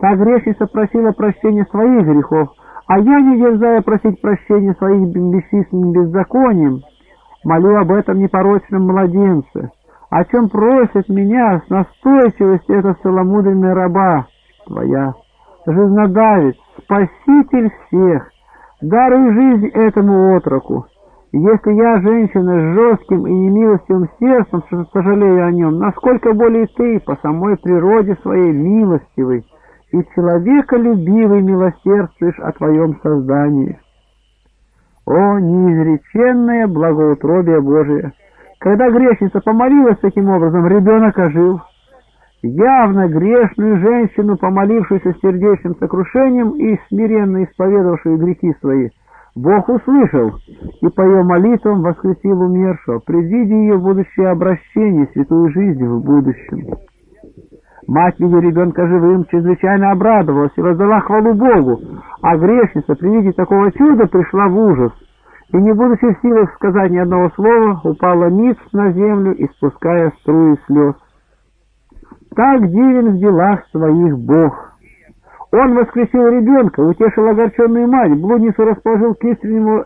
Та грешница просила прощения своих грехов, а я, не дерзая просить прощения своих бесчисленным беззаконием, молю об этом непорочном младенце, о чем просит меня с настойчивостью эта целомудренная раба твоя, жизнодавец, спаситель всех, даруй жизнь этому отроку. Если я, женщина с жестким и немилостивым сердцем, сожалею о нем, насколько более ты, по самой природе своей милостивой, и человеколюбивый милосердствуешь о твоем создании. О, неизреченное благоутробие Божие! Когда грешница помолилась таким образом, ребенок ожил. Явно грешную женщину, помолившуюся сердечным сокрушением и смиренно исповедовавшую грехи свои, Бог услышал и по ее молитвам воскресил умершего, предвидя ее будущее обращение, святую жизнь в будущем. Мать, видя ребенка живым, чрезвычайно обрадовалась и воздала хвалу Богу, а грешница при виде такого чуда пришла в ужас, и, не будучи в силах сказать ни одного слова, упала ниц на землю, испуская струи слез. Так дивен в делах своих Бог. Он воскресил ребенка, утешил огорченную мать, блудницу расположил к искреннему,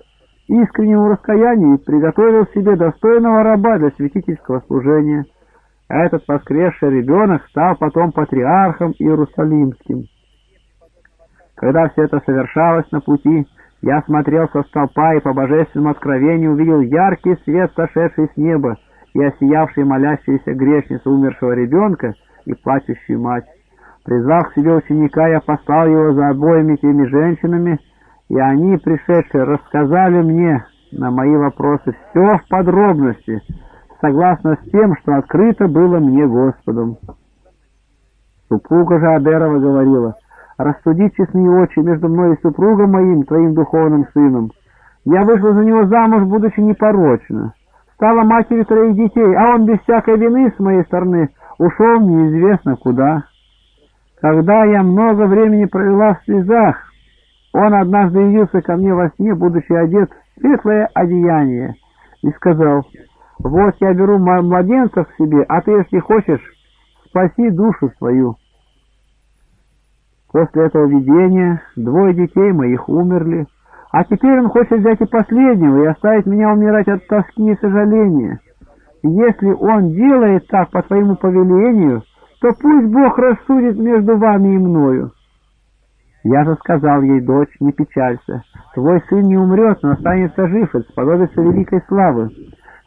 искреннему раскаянию и приготовил себе достойного раба для святительского служения. Этот воскресший ребенок стал потом патриархом Иерусалимским. Когда все это совершалось на пути, Я смотрел со столпа и по божественному откровению увидел яркий свет, сошедший с неба, и осиявший молящуюся грешницу умершего ребенка и плачущую мать. Призвав к себе ученика, я послал его за обоими теми женщинами, и они, пришедшие, рассказали мне на мои вопросы все в подробности, согласно с тем, что открыто было мне Господом. Супруга же Адерова говорила, «Рассуди честные очи между мной и супругом моим, твоим духовным сыном. Я вышла за него замуж, будучи непорочна. Стала матерью троих детей, а он без всякой вины с моей стороны ушел неизвестно куда. Когда я много времени провела в слезах, он однажды явился ко мне во сне, будучи одет в светлое одеяние, и сказал, «Вот я беру младенцев к себе, а ты, если хочешь, спаси душу свою». После этого видения двое детей моих умерли, а теперь он хочет взять и последнего и оставить меня умирать от тоски и сожаления. Если он делает так по твоему повелению, то пусть Бог рассудит между вами и мною. Я же сказал ей, дочь, не печалься, твой сын не умрет, но останется жив и сподобится великой славы.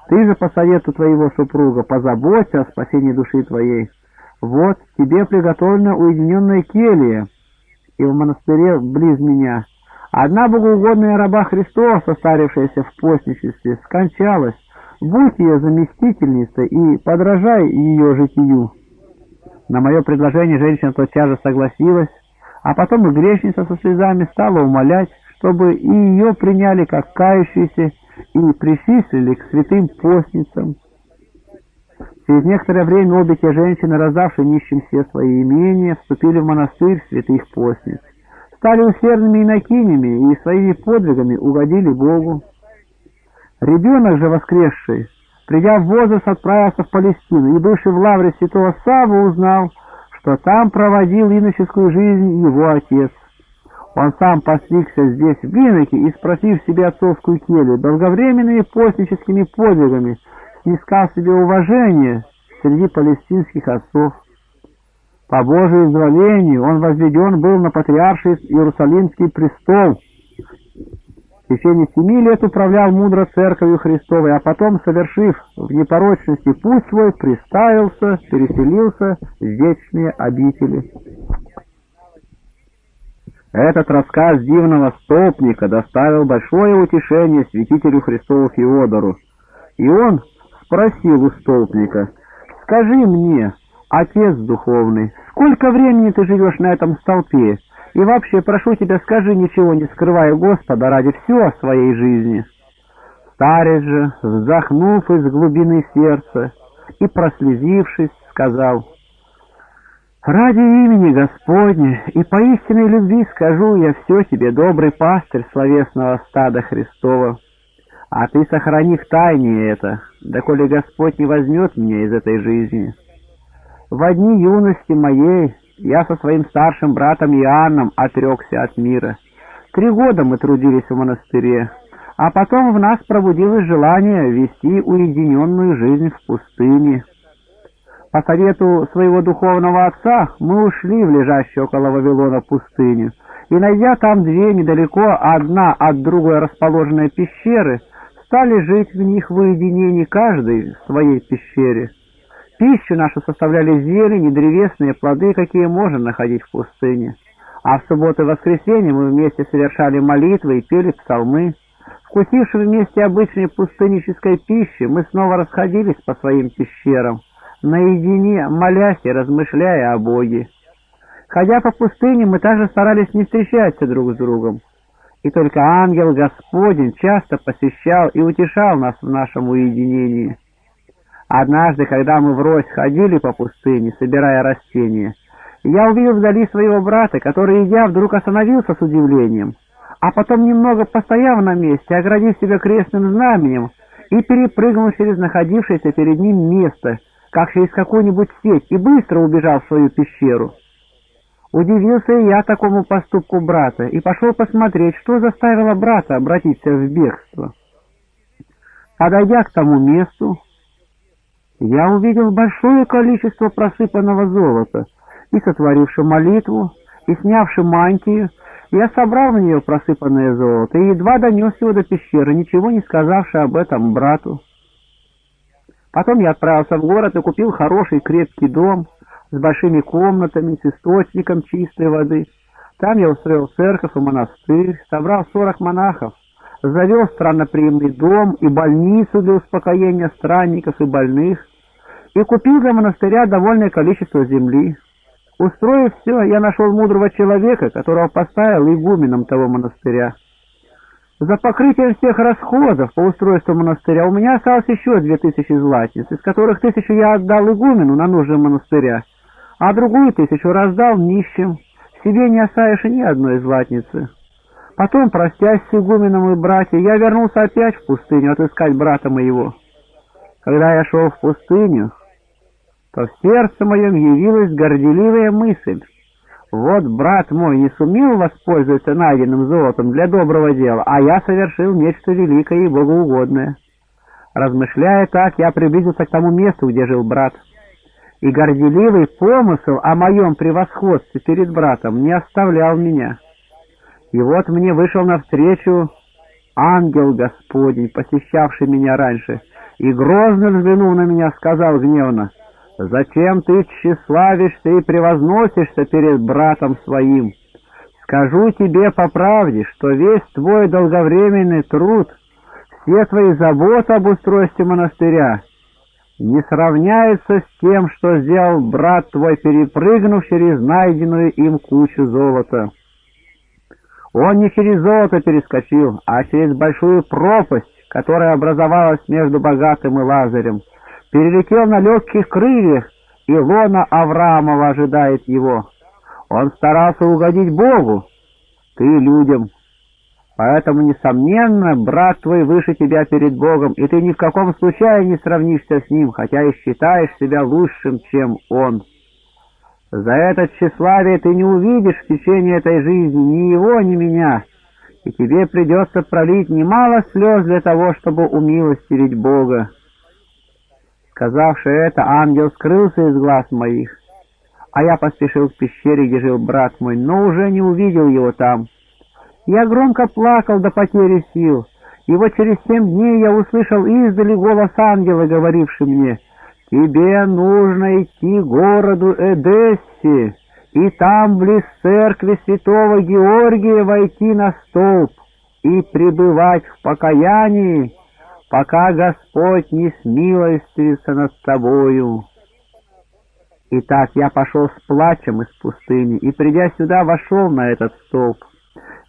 Ты же по совету твоего супруга позаботься о спасении души твоей. Вот тебе приготовлена уединенная келья, и в монастыре близ меня. Одна богоугодная раба Христова, состарившаяся в постничестве, скончалась. Будь ее заместительницей и подражай ее житию. На мое предложение женщина тотчас же согласилась, а потом и грешница со слезами стала умолять, чтобы и ее приняли как кающуюся и причислили к святым постницам. Через некоторое время обе те женщины, раздавшие нищим все свои имения, вступили в монастырь святых постниц, стали усердными инокинями и своими подвигами угодили Богу. Ребенок же воскресший, придя в возраст, отправился в Палестину, и бывший в лавре святого Савва узнал, что там проводил иноческую жизнь его отец. Он сам постригся здесь в Биноке и, спросив себе отцовскую келью, долговременными постническими подвигами, снискал себе уважение среди палестинских отцов. По Божию изволению он возведен был на патриарший Иерусалимский престол. В течение семи лет управлял мудро церковью Христовой, а потом, совершив в непорочности путь свой, приставился, переселился в вечные обители. Этот рассказ дивного стопника доставил большое утешение святителю Христову Феодору, и он спросил у столпника, «Скажи мне, отец духовный, сколько времени ты живешь на этом столпе? И вообще, прошу тебя, скажи, ничего не скрывая Господа ради все о своей жизни». Старец же, вздохнув из глубины сердца и прослезившись, сказал, «Ради имени Господня и по истинной любви скажу я все тебе, добрый пастырь словесного стада Христова». А ты сохрани в тайне это, доколе Господь не возьмет меня из этой жизни. В дни юности моей я со своим старшим братом Иоанном отрекся от мира. Три года мы трудились в монастыре, а потом в нас пробудилось желание вести уединенную жизнь в пустыне. По совету своего духовного отца мы ушли в лежащую около Вавилона пустыню, и, найдя там две недалеко одна от другой расположенные пещеры, стали жить в них в уединении каждый в своей пещере. Пищу нашу составляли зелень и древесные плоды, какие можно находить в пустыне. А в субботу и воскресенье мы вместе совершали молитвы и пели псалмы. Вкусивши вместе обычной пустынической пищи, мы снова расходились по своим пещерам, наедине, молясь и размышляя о Боге. Ходя по пустыне, мы также старались не встречаться друг с другом и только ангел Господень часто посещал и утешал нас в нашем уединении. Однажды, когда мы врозь ходили по пустыне, собирая растения, я увидел вдали своего брата, который, идя, вдруг остановился с удивлением, а потом, немного постояв на месте, оградив себя крестным знаменем, и перепрыгнул через находившееся перед ним место, как через какую-нибудь сеть, и быстро убежал в свою пещеру. Удивился и я такому поступку брата и пошел посмотреть, что заставило брата обратиться в бегство. Подойдя к тому месту, я увидел большое количество просыпанного золота, и, сотворивши молитву, и снявши мантию, Я собрал на нее просыпанное золото и едва донес его до пещеры, ничего не сказавши об этом брату. Потом я отправился в город и купил хороший крепкий дом с большими комнатами, с источником чистой воды. Там я устроил церковь и монастырь, собрал сорок монахов, завел странноприимный дом и больницу для успокоения странников и больных, и купил для монастыря довольное количество земли. Устроив все, я нашел мудрого человека, которого поставил игуменом того монастыря. За покрытием всех расходов по устройству монастыря у меня осталось еще две тысячи златниц, из которых тысячу я отдал игумену на нужды монастыря, а другую тысячу раздал нищим, себе не оставишь ни одной златницы. Потом, простясь с игуменом и братьей, я вернулся опять в пустыню отыскать брата моего. Когда я шел в пустыню, то в сердце моем явилась горделивая мысль. Вот брат мой не сумел воспользоваться найденным золотом для доброго дела, а я совершил нечто великое и богоугодное. Размышляя так, я приблизился к тому месту, где жил брат. И горделивый помысл о моем превосходстве перед братом не оставлял меня. И вот мне вышел навстречу ангел Господень, посещавший меня раньше, и грозно взглянув на меня, сказал гневно — Зачем ты тщеславишься и превозносишься перед братом своим? Скажу тебе по правде, что весь твой долговременный труд, все твои заботы об устройстве монастыря не сравняются с тем, что сделал брат твой, перепрыгнув через найденную им кучу золота. Он не через золото перескочил, а через большую пропасть, которая образовалась между богатым и Лазарем, перелетел на легких крыльях, и лона Авраамова ожидает его. Он старался угодить Богу, ты людям. Поэтому, несомненно, брат твой выше тебя перед Богом, и ты ни в каком случае не сравнишься с ним, хотя и считаешь себя лучшим, чем он. За это тщеславие ты не увидишь в течение этой жизни ни его, ни меня, и тебе придется пролить немало слез для того, чтобы умилостивить Бога. Сказавши это, ангел скрылся из глаз моих, а я поспешил к пещере, где жил брат мой, но уже не увидел его там. Я громко плакал до потери сил, и вот через семь дней я услышал издали голос ангела, говоривший мне, «Тебе нужно идти к городу Эдессе, и там, близ церкви святого Георгия, войти на столб и пребывать в покаянии, пока Господь не смилостивится над тобою. Итак, я пошел с плачем из пустыни, и, придя сюда, вошел на этот столб.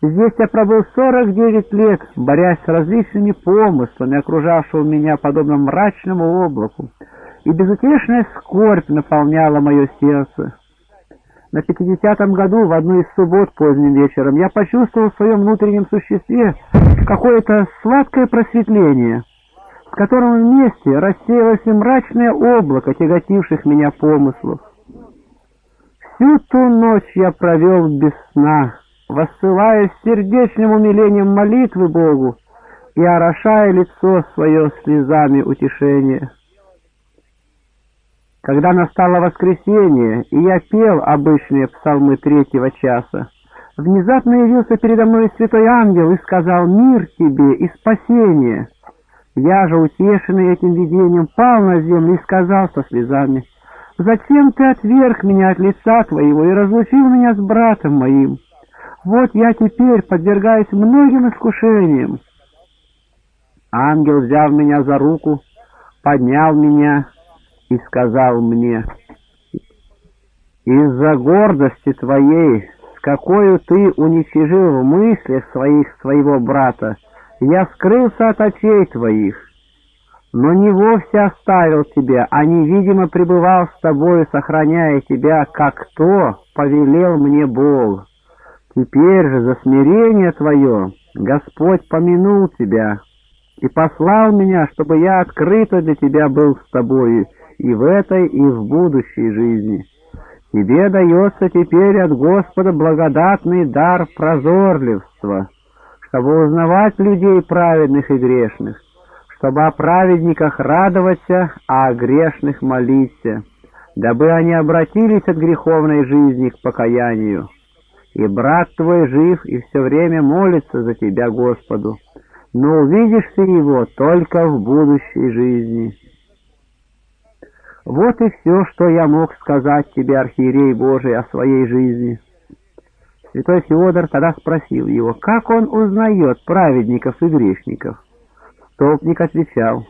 Здесь я пробыл сорок девять лет, борясь с различными помыслами, окружавшего меня подобно мрачному облаку, и безутешная скорбь наполняла мое сердце. На пятидесятом году, в одну из суббот поздним вечером, я почувствовал в своем внутреннем существе какое-то сладкое просветление, которым вместе рассеялось и мрачное облако тяготивших меня помыслов. Всю ту ночь я провел без сна, воссылая с сердечным умилением молитвы Богу и орошая лицо свое слезами утешения. Когда настало воскресенье, и я пел обычные псалмы третьего часа, внезапно явился передо мной святой ангел и сказал «Мир тебе и спасение!» Я же, утешенный этим видением, пал на землю и сказал со слезами «Зачем ты отверг меня от лица твоего и разлучил меня с братом моим? Вот я теперь подвергаюсь многим искушениям». Ангел взял меня за руку, поднял меня и сказал мне, «Из-за гордости твоей, с какой ты уничижил в мыслях своих своего брата, я скрылся от очей твоих, но не вовсе оставил тебя, а невидимо пребывал с тобою, сохраняя тебя, как то повелел мне Бог. Теперь же за смирение твое Господь помянул тебя и послал меня, чтобы я открыто для тебя был с тобою, и в этой, и в будущей жизни. Тебе дается теперь от Господа благодатный дар прозорливства, чтобы узнавать людей праведных и грешных, чтобы о праведниках радоваться, а о грешных молиться, дабы они обратились от греховной жизни к покаянию. и брат твой жив и все время молится за тебя Господу, но увидишь ты его только в будущей жизни». Вот и все, что я мог сказать тебе, архиерей Божий, о своей жизни. Святой Феодор тогда спросил его, как он узнает праведников и грешников. Столпник отвечал,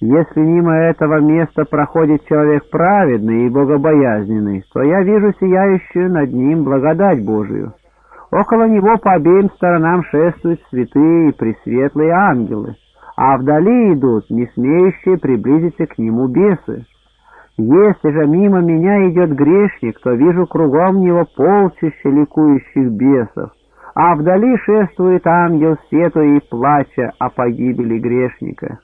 если мимо этого места проходит человек праведный и богобоязненный, то я вижу сияющую над ним благодать Божию. Около него по обеим сторонам шествуют святые и пресветлые ангелы, а вдали идут не смеющие приблизиться к нему бесы. Если же мимо меня идет грешник, то вижу кругом него полчища ликующих бесов, а вдали шествует ангел свету и плача о погибели грешника.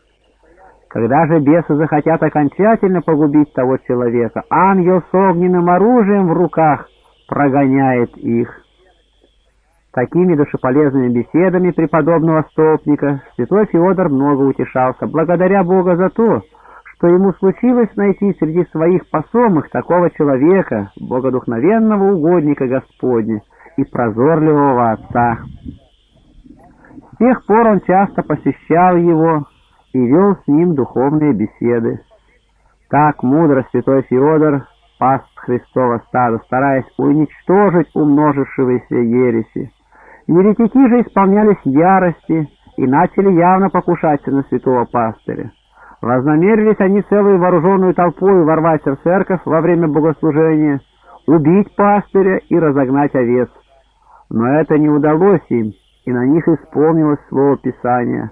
Когда же бесы захотят окончательно погубить того человека, ангел с огненным оружием в руках прогоняет их. Такими душеполезными беседами преподобного столпника святой Феодор много утешался, благодаря Бога за то, что ему случилось найти среди своих посомых такого человека, богодухновенного угодника Господня и прозорливого отца. С тех пор он часто посещал его и вел с ним духовные беседы. Так мудро святой Феодор пас Христова стада, стараясь уничтожить умножившегося ереси. Еретики же исполнялись ярости и начали явно покушаться на святого пастыря. Вознамерились они целую вооруженную толпой ворваться в церковь во время богослужения, убить пастыря и разогнать овец. Но это не удалось им, и на них исполнилось слово Писания.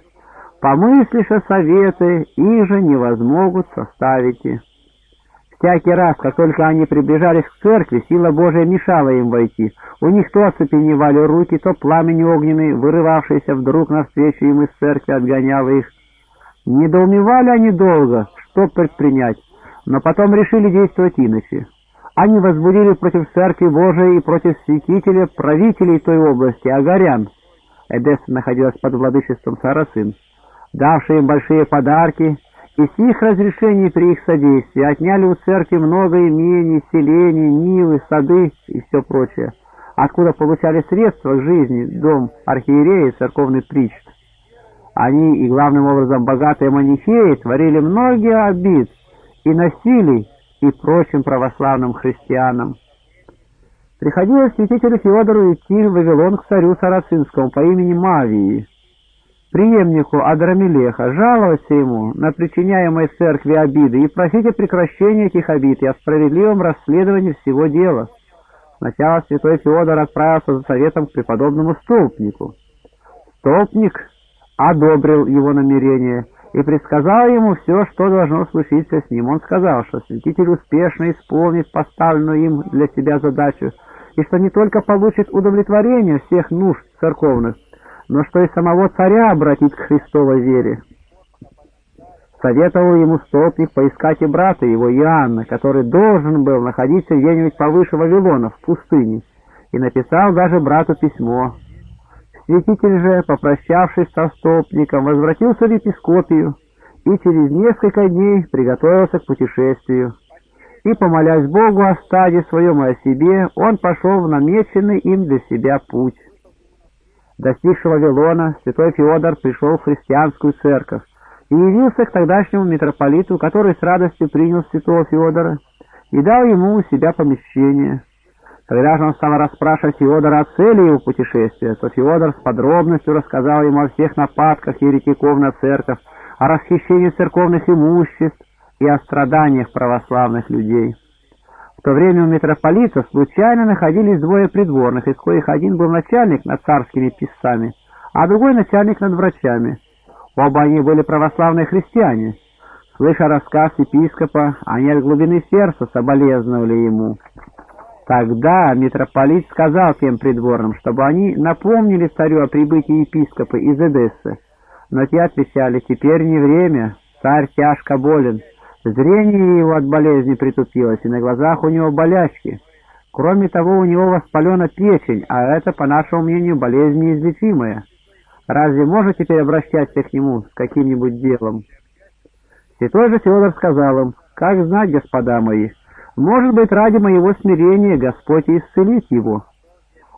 «Помыслишь о советы, их же невозмогут составить». Всякий раз, как только они приближались к церкви, сила Божия мешала им войти. У них то оцепеневали руки, то пламень огненный, вырывавшийся вдруг навстречу им из церкви, отгонял их. Недоумевали они долго, что предпринять, но потом решили действовать иначе. Они возбудили против Церкви Божией и против святителя правителей той области, агарян. Эдесса находилась под владычеством Сарацин, давшие им большие подарки, и с их разрешений при их содействии отняли у церкви много имений, селений, нивы, сады и все прочее, откуда получали средства к жизни дом архиерея и церковный причт. Они и главным образом богатые манихеи творили многие обид и насилий и прочим православным христианам. Приходилось святителю Феодору идти в Вавилон к царю Сарацинскому по имени Мавии, преемнику Адрамелеха, жаловаться ему на причиняемой церкви обиды и просить о прекращении этих обид и о справедливом расследовании всего дела. Сначала святой Феодор отправился за советом к преподобному столпнику. Столпник одобрил его намерение и предсказал ему все, что должно случиться с ним. Он сказал, что святитель успешно исполнит поставленную им для себя задачу, и что не только получит удовлетворение всех нужд церковных, но что и самого царя обратит к Христовой вере. Советовал ему столпник поискать и брата его, Иоанна, который должен был находиться где-нибудь повыше Вавилона, в пустыне, и написал даже брату письмо, Святитель же, попрощавшись со столпником, возвратился в епископию и через несколько дней приготовился к путешествию. И, помолясь Богу о стаде своем и о себе, он пошел в намеченный им для себя путь. Достигший Вавилона, святой Феодор пришел в христианскую церковь и явился к тогдашнему митрополиту, который с радостью принял святого Феодора и дал ему у себя помещение. Когда же он стал расспрашивать Феодора о цели его путешествия, то Феодор с подробностью рассказал ему о всех нападках еретиков на церковь, о расхищении церковных имуществ и о страданиях православных людей. В то время у митрополита случайно находились двое придворных, из коих один был начальник над царскими писцами, а другой начальник над врачами. Оба они были православные христиане. Слыша рассказ епископа, они от глубины сердца соболезновали ему. Тогда митрополит сказал тем придворным, чтобы они напомнили царю о прибытии епископа из Эдессы. Но те отвечали, теперь не время, царь тяжко болен, зрение его от болезни притупилось, и на глазах у него болячки. Кроме того, у него воспалена печень, а это, по нашему мнению, болезнь неизлечимая. Разве может теперь обращаться к нему с каким-нибудь делом? Святой же Федор сказал им, «Как знать, господа мои, может быть, ради моего смирения Господь исцелит его.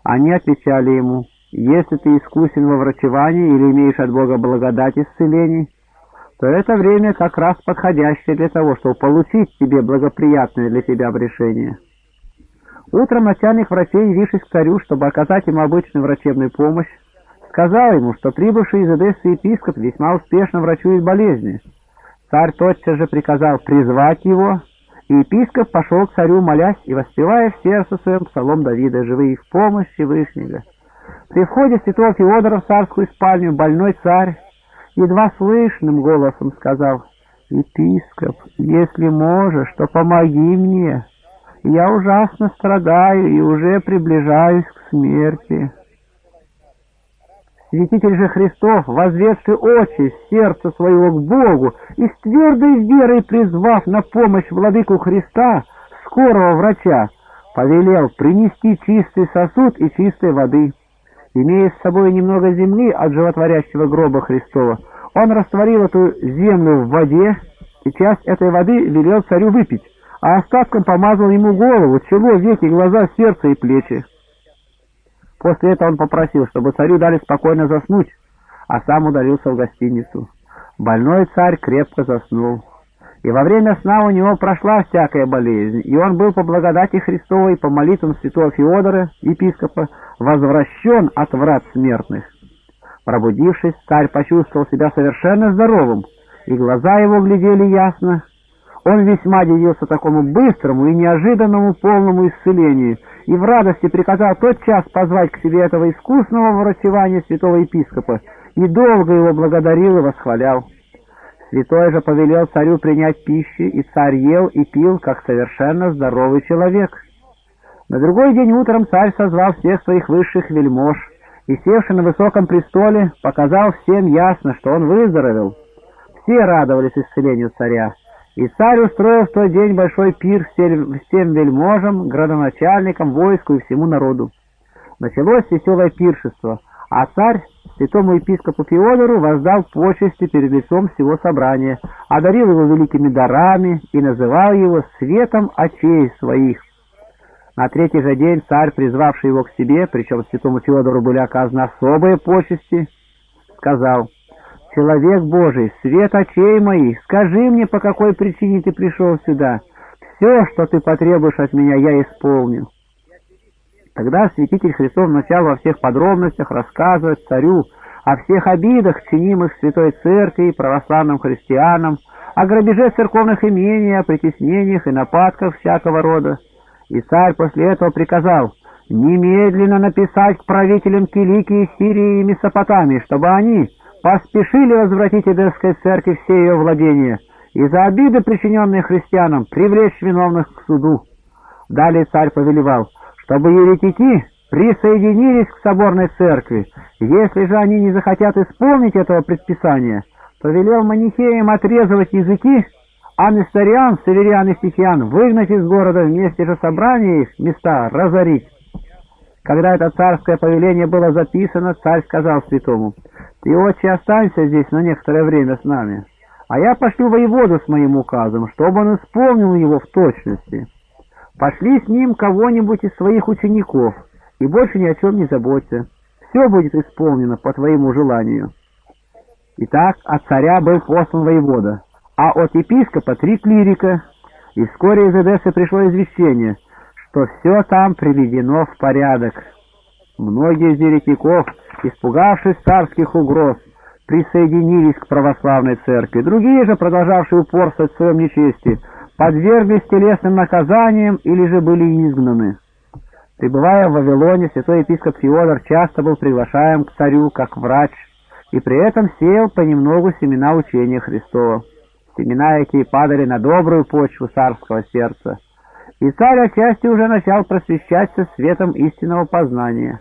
Они отвечали ему, «Если ты искусен во врачевании или имеешь от Бога благодать исцелений, то это время как раз подходящее для того, чтобы получить тебе благоприятное для тебя решение». Утром начальник врачей, явившись к царю, чтобы оказать ему обычную врачебную помощь, сказал ему, что прибывший из Эдессы епископ весьма успешно врачует болезни. Царь тотчас же приказал призвать его, и епископ пошел к царю, молясь и воспевая в сердце своем псалом Давида, живые в помощи Вышнего. При входе святого Феодора в царскую спальню больной царь едва слышным голосом сказал, «Епископ, если можешь, то помоги мне, я ужасно страдаю и уже приближаюсь к смерти». Святитель же Христов, возведший очи сердца своего к Богу и с твердой верой призвав на помощь владыку Христа, скорого врача, повелел принести чистый сосуд и чистой воды. Имея с собой немного земли от животворящего гроба Христова, он растворил эту землю в воде, и часть этой воды велел царю выпить, а остатком помазал ему голову, чело, веки, глаза, сердце и плечи. После этого он попросил, чтобы царю дали спокойно заснуть, а сам удалился в гостиницу. Больной царь крепко заснул. И во время сна у него прошла всякая болезнь, и он был по благодати Христовой, по молитвам святого Феодора, епископа, возвращен от врат смертных. Пробудившись, царь почувствовал себя совершенно здоровым, и глаза его глядели ясно. Он весьма дивился такому быстрому и неожиданному полному исцелению, и в радости приказал тотчас позвать к себе этого искусного врачевания святого епископа, и долго его благодарил и восхвалял. Святой же повелел царю принять пищу, и царь ел и пил, как совершенно здоровый человек. На другой день утром царь созвал всех своих высших вельмож, и, севши на высоком престоле, показал всем ясно, что он выздоровел. Все радовались исцелению царя. И царь устроил в тот день большой пир всем вельможам, градоначальникам, войску и всему народу. Началось веселое пиршество, а царь святому епископу Феодору воздал почести перед лицом всего собрания, одарил его великими дарами и называл его светом очей своих. На третий же день царь, призвавший его к себе, причем святому Феодору были оказаны особые почести, сказал — «Человек Божий, свет очей моих, скажи мне, по какой причине ты пришел сюда. Все, что ты потребуешь от меня, я исполню». Тогда святитель Христов начал во всех подробностях рассказывать царю о всех обидах, чинимых Святой Церкви и православным христианам, о грабеже церковных имений, о притеснениях и нападках всякого рода. И царь после этого приказал немедленно написать к правителям Киликии, Сирии и Месопотамии, чтобы они поспешили возвратить Эдесской церкви все ее владения и за обиды, причиненные христианам, привлечь виновных к суду. Далее царь повелевал, чтобы еретики присоединились к соборной церкви. Если же они не захотят исполнить этого предписания, то велел манихеям отрезывать языки, а Несториан, Северян и Стихиан выгнать из города вместе же собрания их места разорить. Когда это царское повеление было записано, царь сказал святому, «Ты, отче, останься здесь на некоторое время с нами, а я пошлю воеводу с моим указом, чтобы он исполнил его в точности. Пошли с ним кого-нибудь из своих учеников, и больше ни о чем не заботься. Все будет исполнено по твоему желанию». Итак, от царя был послан воевода, а от епископа три клирика, и вскоре из Эдессы пришло извещение — что все там приведено в порядок. Многие из еретиков, испугавшись царских угроз, присоединились к православной церкви. Другие же, продолжавшие упорствовать в своем нечестии, подверглись телесным наказаниям или же были изгнаны. Пребывая в Вавилоне, святой епископ Феодор часто был приглашаем к царю как врач, и при этом сеял понемногу семена учения Христова. Семена эти падали на добрую почву царского сердца, и царь отчасти уже начал просвещаться светом истинного познания.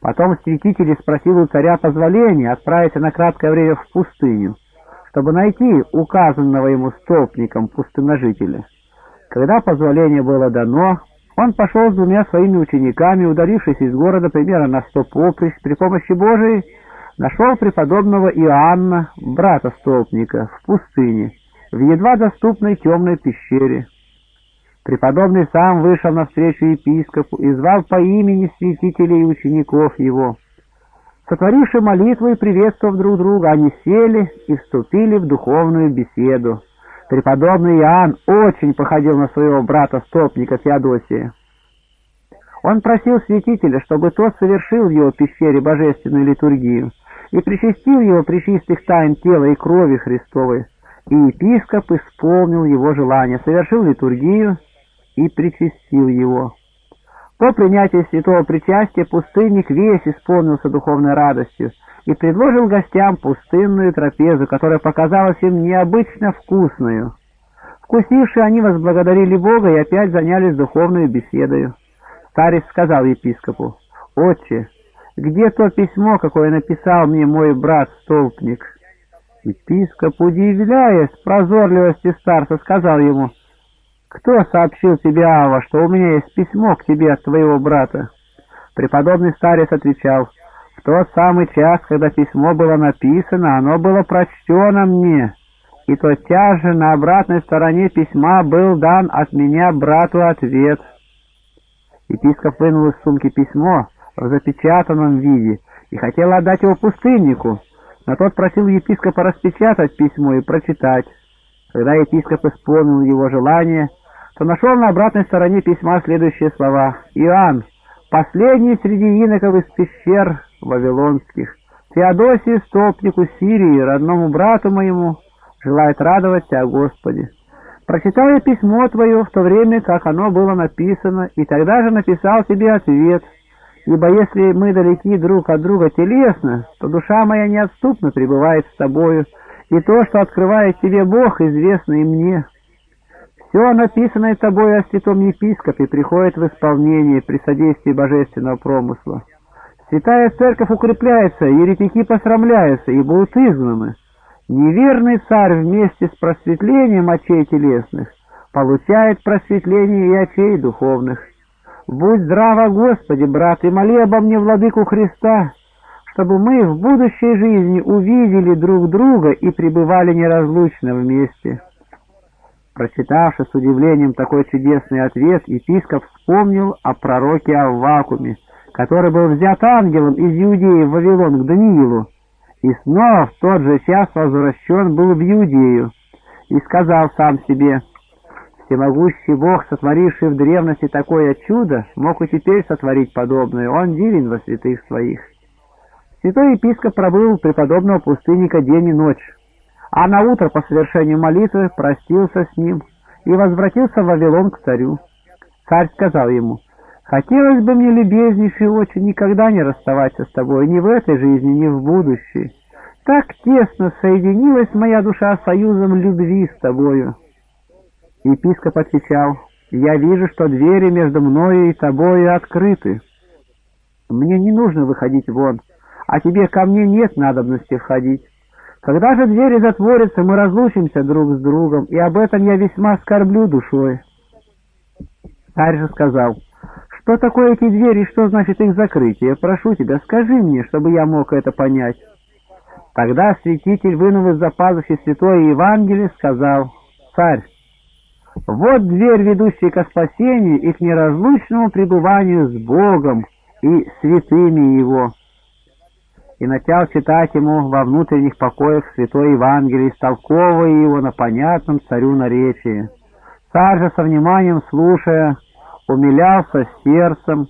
Потом святитель спросил у царя позволения отправиться на краткое время в пустыню, чтобы найти указанного ему столпником пустынножителя. Когда позволение было дано, он пошел с двумя своими учениками, ударившись из города примерно на сто поприщ, при помощи Божией нашел преподобного Иоанна, брата столпника, в пустыне, в едва доступной темной пещере. Преподобный сам вышел навстречу епископу и звал по имени святителей и учеников его. Сотворивши молитву и приветствовав друг друга, они сели и вступили в духовную беседу. Преподобный Иоанн очень походил на своего брата-стопника Феодосия. Он просил святителя, чтобы тот совершил в его пещере божественную литургию и причастил его при чистых тайн тела и крови Христовой. И епископ исполнил его желание, совершил литургию и причастил его. По принятии святого причастия пустынник весь исполнился духовной радостью и предложил гостям пустынную трапезу, которая показалась им необычно вкусную. Вкусивши, они возблагодарили Бога и опять занялись духовной беседой. Старец сказал епископу, «Отче, где то письмо, какое написал мне мой брат-столпник?» Епископ, удивляясь прозорливости старца, сказал ему, «Кто сообщил тебе, Ава, что у меня есть письмо к тебе от твоего брата?» Преподобный старец отвечал, «В тот самый час, когда письмо было написано, оно было прочтено мне, и тотчас же на обратной стороне письма был дан от меня брату ответ». Епископ вынул из сумки письмо в запечатанном виде и хотел отдать его пустыннику, но тот просил епископа распечатать письмо и прочитать. Когда епископ исполнил его желание, то нашел на обратной стороне письма следующие слова. «Иоанн, последний среди иноков из пещер вавилонских, Феодосий, стопнику Сирии, родному брату моему, желает радовать тебя, Господи». Прочитал я письмо твое в то время, как оно было написано, и тогда же написал тебе ответ. Ибо если мы далеки друг от друга телесно, то душа моя неотступно пребывает с тобою, и то, что открывает тебе Бог, известно и мне. Все написанное тобой о святом епископе приходит в исполнение при содействии божественного промысла. Святая церковь укрепляется, еретики посрамляются и будут изгнаны. Неверный царь вместе с просветлением очей телесных получает просветление и очей духовных. Будь здраво, Господи, брат, и моли обо мне, Владыку Христа, чтобы мы в будущей жизни увидели друг друга и пребывали неразлучно вместе. Прочитавши с удивлением такой чудесный ответ, епископ вспомнил о пророке Аввакуме, который был взят ангелом из Иудеи в Вавилон к Даниилу, и снова в тот же час возвращен был в Иудею, и сказал сам себе, «Всемогущий Бог, сотворивший в древности такое чудо, мог и теперь сотворить подобное, он дивен во святых своих». Святой епископ пробыл преподобного пустынника день и ночь, а на утро по совершению молитвы простился с ним и возвратился в Вавилон к царю. Царь сказал ему, Хотелось бы мне, любезнейший очень, никогда не расставаться с тобой, ни в этой жизни, ни в будущей. Так тесно соединилась моя душа союзом любви с тобою. Епископ отвечал, я вижу, что двери между мною и тобою открыты. Мне не нужно выходить вон, а тебе ко мне нет надобности входить. Когда же двери затворятся, мы разлучимся друг с другом, и об этом я весьма скорблю душой. Царь же сказал, что такое эти двери и что значит их закрытие? Прошу тебя, скажи мне, чтобы я мог это понять. Тогда святитель, вынув из-за пазухи святое Евангелие, сказал, «Царь, вот дверь, ведущая к спасению и к неразлучному пребыванию с Богом и святыми Его». И начал читать ему во внутренних покоях святое Евангелие, истолковывая его на понятном царю наречии. Царь же со вниманием слушая, умилялся сердцем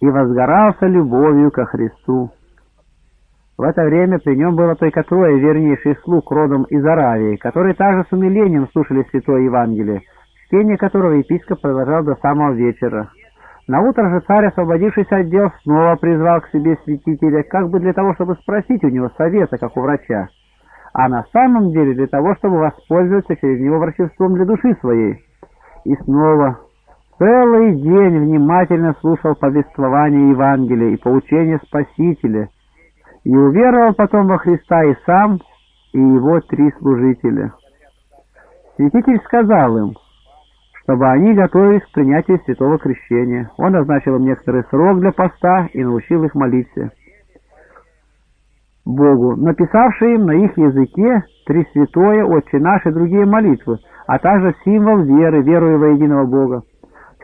и возгорался любовью ко Христу. В это время при нем было только трое вернейших слуг родом из Аравии, которые также с умилением слушали Святое Евангелие, чтение которого епископ продолжал до самого вечера. На утро же царь, освободившись от дел, снова призвал к себе святителя, как бы для того, чтобы спросить у него совета, как у врача, а на самом деле для того, чтобы воспользоваться через него врачеством для души своей. И снова Целый день внимательно слушал повествование Евангелия и поучения Спасителя, и уверовал потом во Христа и сам, и его три служителя. Святитель сказал им, чтобы они готовились к принятию святого крещения. Он назначил им некоторый срок для поста и научил их молиться. Богу, написавший им на их языке три святое, Отче наш и другие молитвы, а также символ веры, веруя во единого Бога.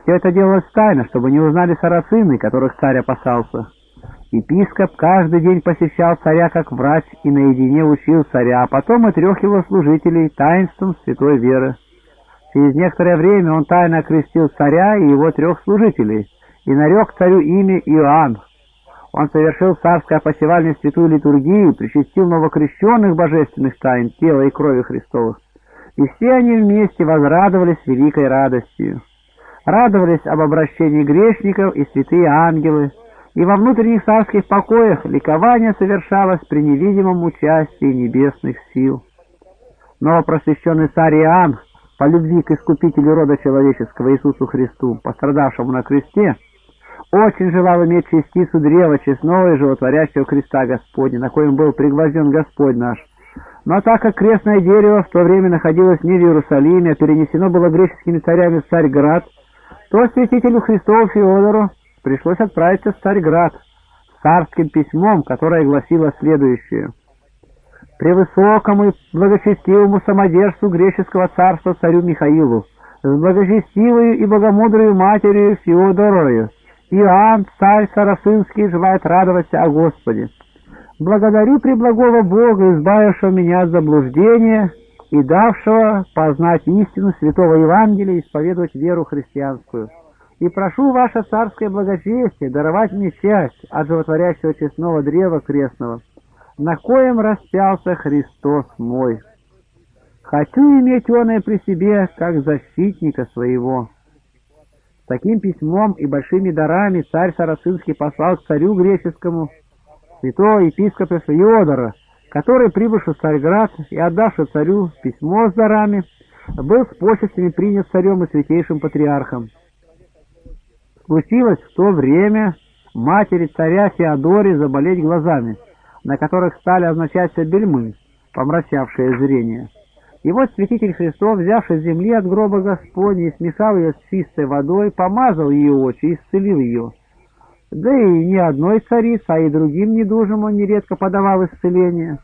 Все это делалось тайно, чтобы не узнали сарацины, которых царь опасался. Епископ каждый день посещал царя как врач и наедине учил царя, а потом и трех его служителей таинством святой веры. Через некоторое время он тайно окрестил царя и его трех служителей и нарек царю имя Иоанн. Он совершил царское посевальную святую литургию, причастил новокрещенных божественных тайн тела и крови Христовых. И все они вместе возрадовались великой радостью. Радовались об обращении грешников и святые ангелы, и во внутренних царских покоях ликование совершалось при невидимом участии небесных сил. Но просвещенный царь Иоанн, по любви к искупителю рода человеческого Иисусу Христу, пострадавшему на кресте, очень желал иметь частицу древа честного и животворящего креста Господня, на коем был пригвозден Господь наш. Но так как крестное дерево в то время находилось не в Иерусалиме, а перенесено было греческими царями в Царьград, то святителю Христову Феодору пришлось отправиться в Царьград с царским письмом, которое гласило следующее. «Превысокому и благочестивому самодержцу греческого царства царю Михаилу, с благочестивою и богомудрою матерью Феодорою, Иоанн, царь Сарасынский, желает радоваться о Господе. Благодарю Преблагого Бога, избавившего меня от заблуждения и давшего познать истину Святого Евангелия и исповедовать веру христианскую. И прошу ваше царское благочестие даровать мне часть от животворящего честного древа крестного, на коем распялся Христос мой. Хочу иметь оное при себе, как защитника своего». Таким письмом и большими дарами царь Сарацинский послал к царю греческому святого епископа Феодора, который, прибывший в Царьград и отдавший царю письмо с дарами, был с почестями принят царем и святейшим патриархом. Случилось в то время матери царя Феодоре заболеть глазами, на которых стали означаться бельмы, помрачавшие зрение. И вот святитель Христов, взявший земли от гроба Господня смешал ее с чистой водой, помазал ее очи и исцелил ее. Да и не одной царице, а и другим недужим он нередко подавал исцеление.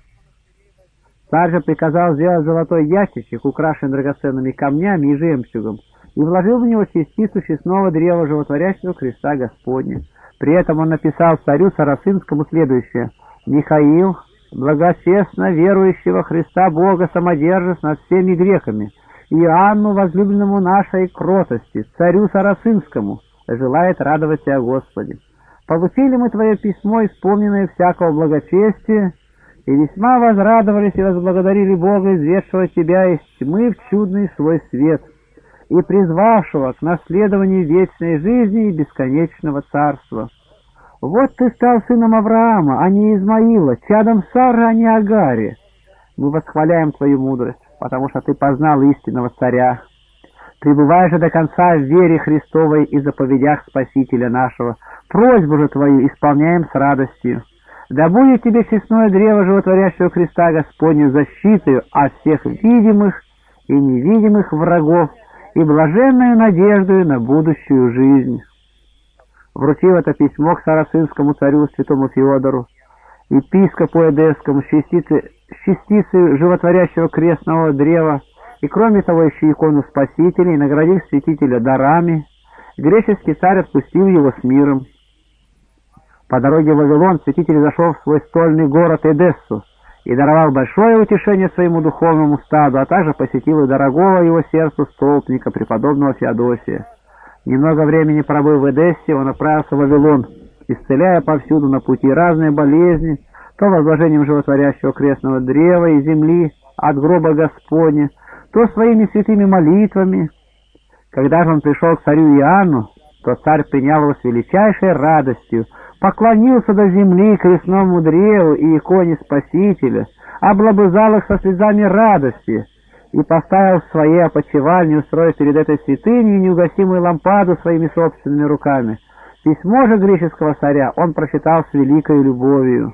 Царь приказал сделать золотой ящичек, украшенный драгоценными камнями и жемчугом, и вложил в него частицу честного древа животворящего креста Господня. При этом он написал царю Сарасынскому следующее «Михаил, благосестно верующего Христа Бога самодержец над всеми грехами, Иоанну, возлюбленному нашей кротости, царю Сарасынскому, желает радоваться о Господе. Получили мы Твое письмо, исполненное всякого благочестия, и весьма возрадовались и возблагодарили Бога, изведшего Тебя из тьмы в чудный свой свет, и призвавшего к наследованию вечной жизни и бесконечного царства. Вот ты стал сыном Авраама, а не Измаила, чадом Сары, а не Агари. Мы восхваляем твою мудрость, потому что ты познал истинного царя. Пребывай же до конца в вере Христовой и заповедях Спасителя нашего. Просьбу же твою исполняем с радостью. Да будет тебе честное древо животворящего креста Господню защитою от всех видимых и невидимых врагов и блаженную надеждою на будущую жизнь» вручил это письмо к сарацинскому царю святому Феодору, епископу Эдесскому, частицы животворящего крестного древа, и кроме того еще икону Спасителя, и наградив святителя дарами, греческий царь отпустил его с миром. По дороге в Вавилон святитель зашел в свой стольный город Эдессу и даровал большое утешение своему духовному стаду, а также посетил и дорогого его сердцу столпника, преподобного Феодосия. Немного времени пробыв в Эдессе, он отправился в Вавилон, исцеляя повсюду на пути разные болезни, то возложением животворящего крестного древа и земли от гроба Господня, то своими святыми молитвами. Когда же он пришел к царю Иоанну, то царь принял его с величайшей радостью, поклонился до земли крестному древу и иконе Спасителя, облобызал их со слезами радости — и поставил в своей опочивальне устроить перед этой святыней неугасимую лампаду своими собственными руками. Письмо же греческого царя он прочитал с великой любовью.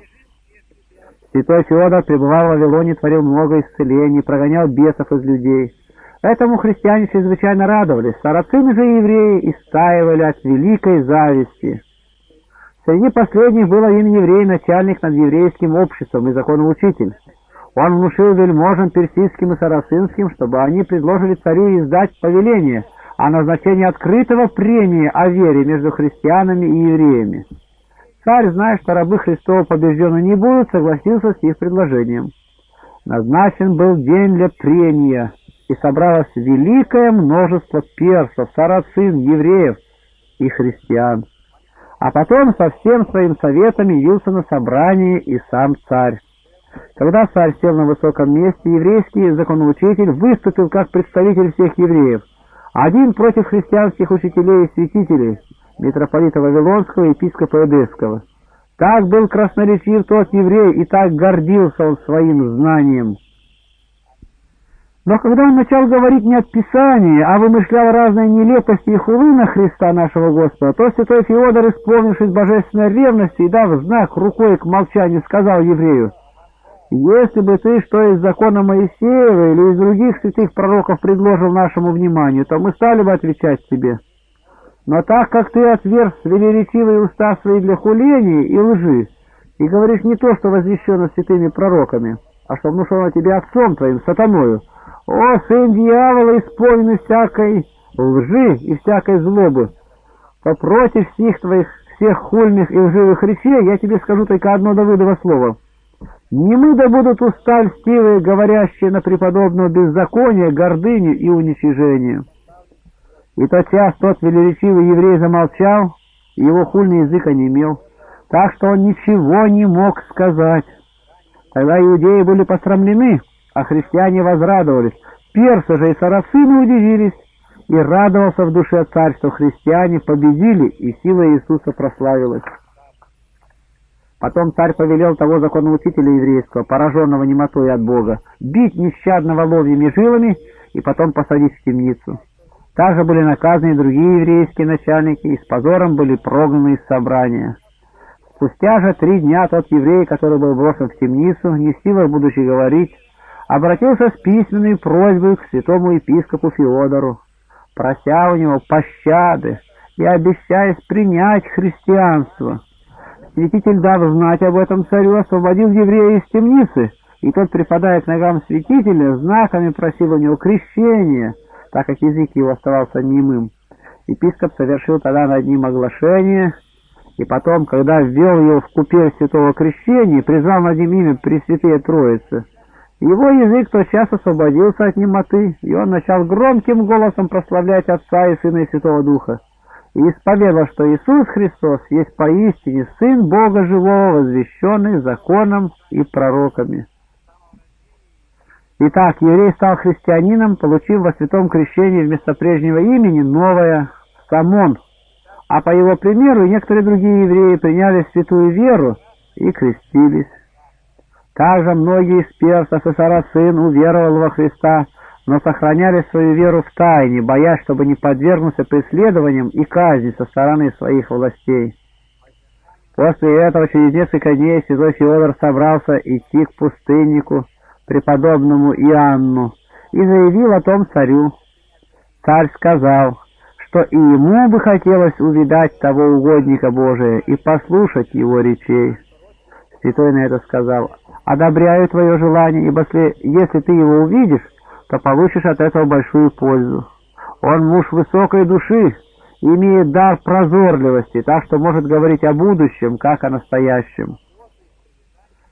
Святой Феодор пребывал в Вавилоне, творил много исцелений, прогонял бесов из людей. Этому христиане чрезвычайно радовались, сарацины же евреи истаивали от великой зависти. Среди последних был один еврей, начальник над еврейским обществом и законоучитель. Он внушил вельможам персидским и сарацинским, чтобы они предложили царю издать повеление о назначении открытого прения о вере между христианами и евреями. Царь, зная, что рабы Христова побеждены не будут, согласился с их предложением. Назначен был день для прения, и собралось великое множество персов, сарацин, евреев и христиан. А потом со всем своим советом явился на собрание и сам царь. Когда царь сел на высоком месте, еврейский законоучитель выступил как представитель всех евреев, один против христианских учителей и святителей, митрополита Вавилонского и епископа Эдесского. Так был красноречив тот еврей, и так гордился он своим знанием. Но когда он начал говорить не от Писания, а вымышлял разные нелепости и хулы на Христа нашего Господа, то святой Феодор, исполнившись божественной ревности и дав знак рукой к молчанию, сказал еврею, «Если бы ты что из закона Моисеева или из других святых пророков предложил нашему вниманию, то мы стали бы отвечать тебе». Но так как ты отверз велеречивые уста свои для хуления и лжи, и говоришь не то, что возвещено святыми пророками, а что внушено тебе отцом твоим, сатаною, о, сын дьявола, исполненный всякой лжи и всякой злобы, то против всех твоих всех хульных и лживых речей я тебе скажу только одно Давыдово слово. Не мы да будут уста льстивые, говорящие на преподобного беззакония, гордыню и уничижение. И тотчас тот велеречивый еврей замолчал, и его хульный язык онемел, так что он ничего не мог сказать. Тогда иудеи были посрамлены, а христиане возрадовались. Персы же и сарацины удивились, и радовался в душе царь, что христиане победили, и сила Иисуса прославилась. Потом царь повелел того законоучителя еврейского, пораженного немотой от Бога, бить нещадно воловьими жилами и потом посадить в темницу. Также были наказаны и другие еврейские начальники, и с позором были прогнаны из собрания. Спустя же три дня тот еврей, который был брошен в темницу, не в силах будучи говорить, обратился с письменной просьбой к святому епископу Феодору, прося у него пощады и обещаясь принять христианство. Святитель, дав знать об этом царю, освободил еврея из темницы, и тот, припадая к ногам святителя, знаками просил у него крещения — так как язык его оставался немым. Епископ совершил тогда над ним оглашение, и потом, когда ввел его в купель святого крещения, призвал над ним имя Пресвятые Троицы, его язык тотчас освободился от немоты, и он начал громким голосом прославлять Отца и Сына и Святого Духа, и исповедовал, что Иисус Христос есть поистине Сын Бога Живого, возвещенный законом и пророками. Итак, еврей стал христианином, получив во святом крещении вместо прежнего имени новое «Самон», а по его примеру некоторые другие евреи приняли святую веру и крестились. Также многие из персов и сарацин уверовал во Христа, но сохраняли свою веру в тайне, боясь, чтобы не подвергнуться преследованиям и казни со стороны своих властей. После этого через несколько дней святой Феодор собрался идти к пустыннику, преподобному Иоанну и заявил о том царю. Царь сказал, что и ему бы хотелось увидать того угодника Божия и послушать его речей. Святой на это сказал, «Одобряю твое желание, ибо если ты его увидишь, то получишь от этого большую пользу. Он муж высокой души, имеет дар прозорливости, так что может говорить о будущем, как о настоящем».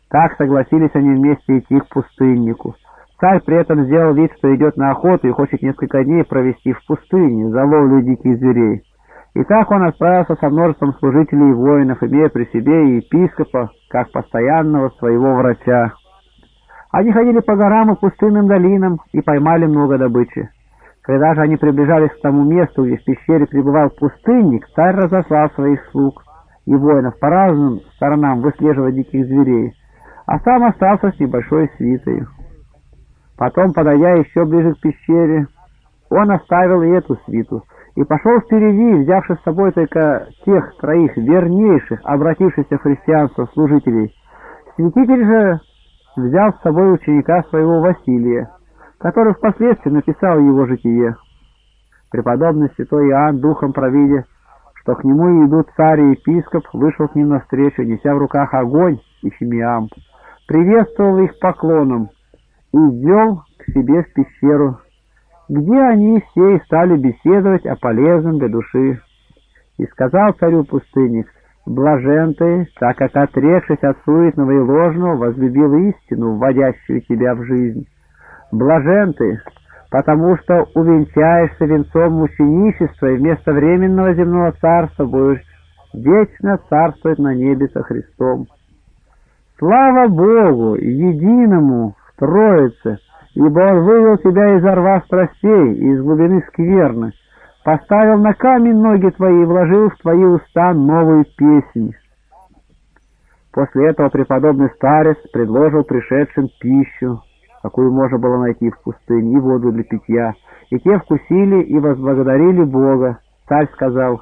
Так согласились они вместе идти к пустыннику. Царь при этом сделал вид, что идет на охоту и хочет несколько дней провести в пустыне, за ловлю диких зверей. И так он отправился со множеством служителей и воинов, имея при себе и епископа, как постоянного своего врача. Они ходили по горам и пустынным долинам и поймали много добычи. Когда же они приближались к тому месту, где в пещере пребывал пустынник, царь разослал своих слуг и воинов по разным сторонам выслеживать диких зверей а сам остался с небольшой свитой. Потом, подойдя еще ближе к пещере, он оставил и эту свиту и пошел впереди, взявши с собой только тех троих вернейших, обратившихся в христианство служителей. Святитель же взял с собой ученика своего Василия, который впоследствии написал его житие. Преподобный святой Иоанн, духом провидя, что к нему идут царь и епископ, вышел к ним навстречу, неся в руках огонь и фимиам приветствовал их поклоном и ввел к себе в пещеру. где они все и стали беседовать о полезном для души. И сказал царю пустынник, «Блажен ты, так как, отрекшись от суетного и ложного, возлюбил истину, вводящую тебя в жизнь. Блажен ты, потому что увенчаешься венцом мученичества и вместо временного земного царства будешь вечно царствовать на небе со Христом. Слава Богу, единому, в Троице, ибо Он вывел тебя из рва страстей и из глубины скверны, поставил на камень ноги твои и вложил в твои уста новую песнь. После этого преподобный старец предложил пришедшим пищу, какую можно было найти в пустыне, и воду для питья. И те вкусили и возблагодарили Бога. Царь сказал,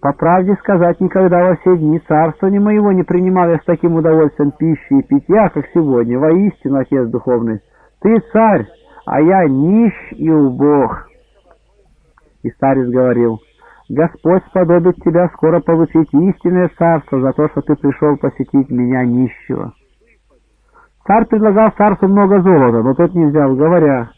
«По правде сказать, никогда во все дни царствования моего не принимал я с таким удовольствием пищи и питья, как сегодня. Воистину, Отец Духовный, ты царь, а я нищ и убог». И старец говорил, «Господь сподобит тебя скоро получить истинное царство за то, что ты пришел посетить меня нищего». Царь предлагал царству много золота, но тот не взял, говоря,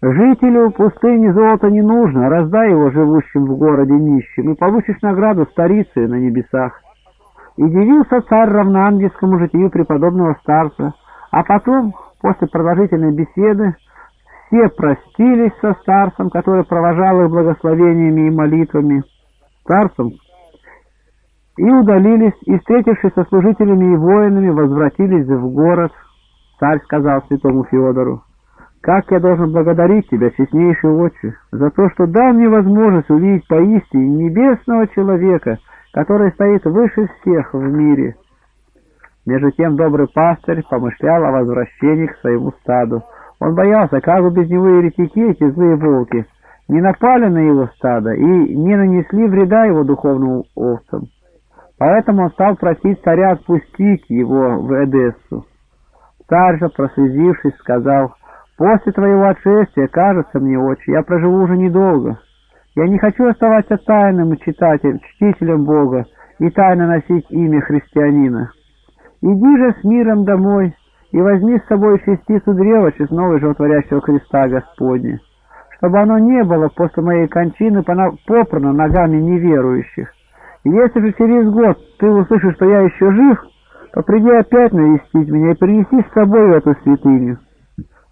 «Жителю пустыни золота не нужно, раздай его живущим в городе нищим, и получишь награду старицы на небесах». И дивился царь равноангельскому житию преподобного старца, а потом, после продолжительной беседы, все простились со старцем, который провожал их благословениями и молитвами. Старцем и удалились, и, встретившись со служителями и воинами, возвратились в город. Царь сказал святому Феодору, «Как я должен благодарить тебя, честнейший отче, за то, что дал мне возможность увидеть поистине небесного человека, который стоит выше всех в мире». Между тем добрый пастырь помышлял о возвращении к своему стаду. Он боялся, как бы без него еретики, эти злые волки, не напали на его стадо и не нанесли вреда его духовным овцам. Поэтому он стал просить царя отпустить его в Эдессу. Царь же, прослезившись, сказал, «После твоего отшествия, кажется мне, отче, я проживу уже недолго. Я не хочу оставаться тайным читателем, чтителем Бога и тайно носить имя христианина. Иди же с миром домой и возьми с собой частицу древа честного животворящего креста Господня, чтобы оно не было после моей кончины попрано ногами неверующих, если же через год ты услышишь, что я еще жив, то приди опять навестить меня и принеси с собой эту святыню.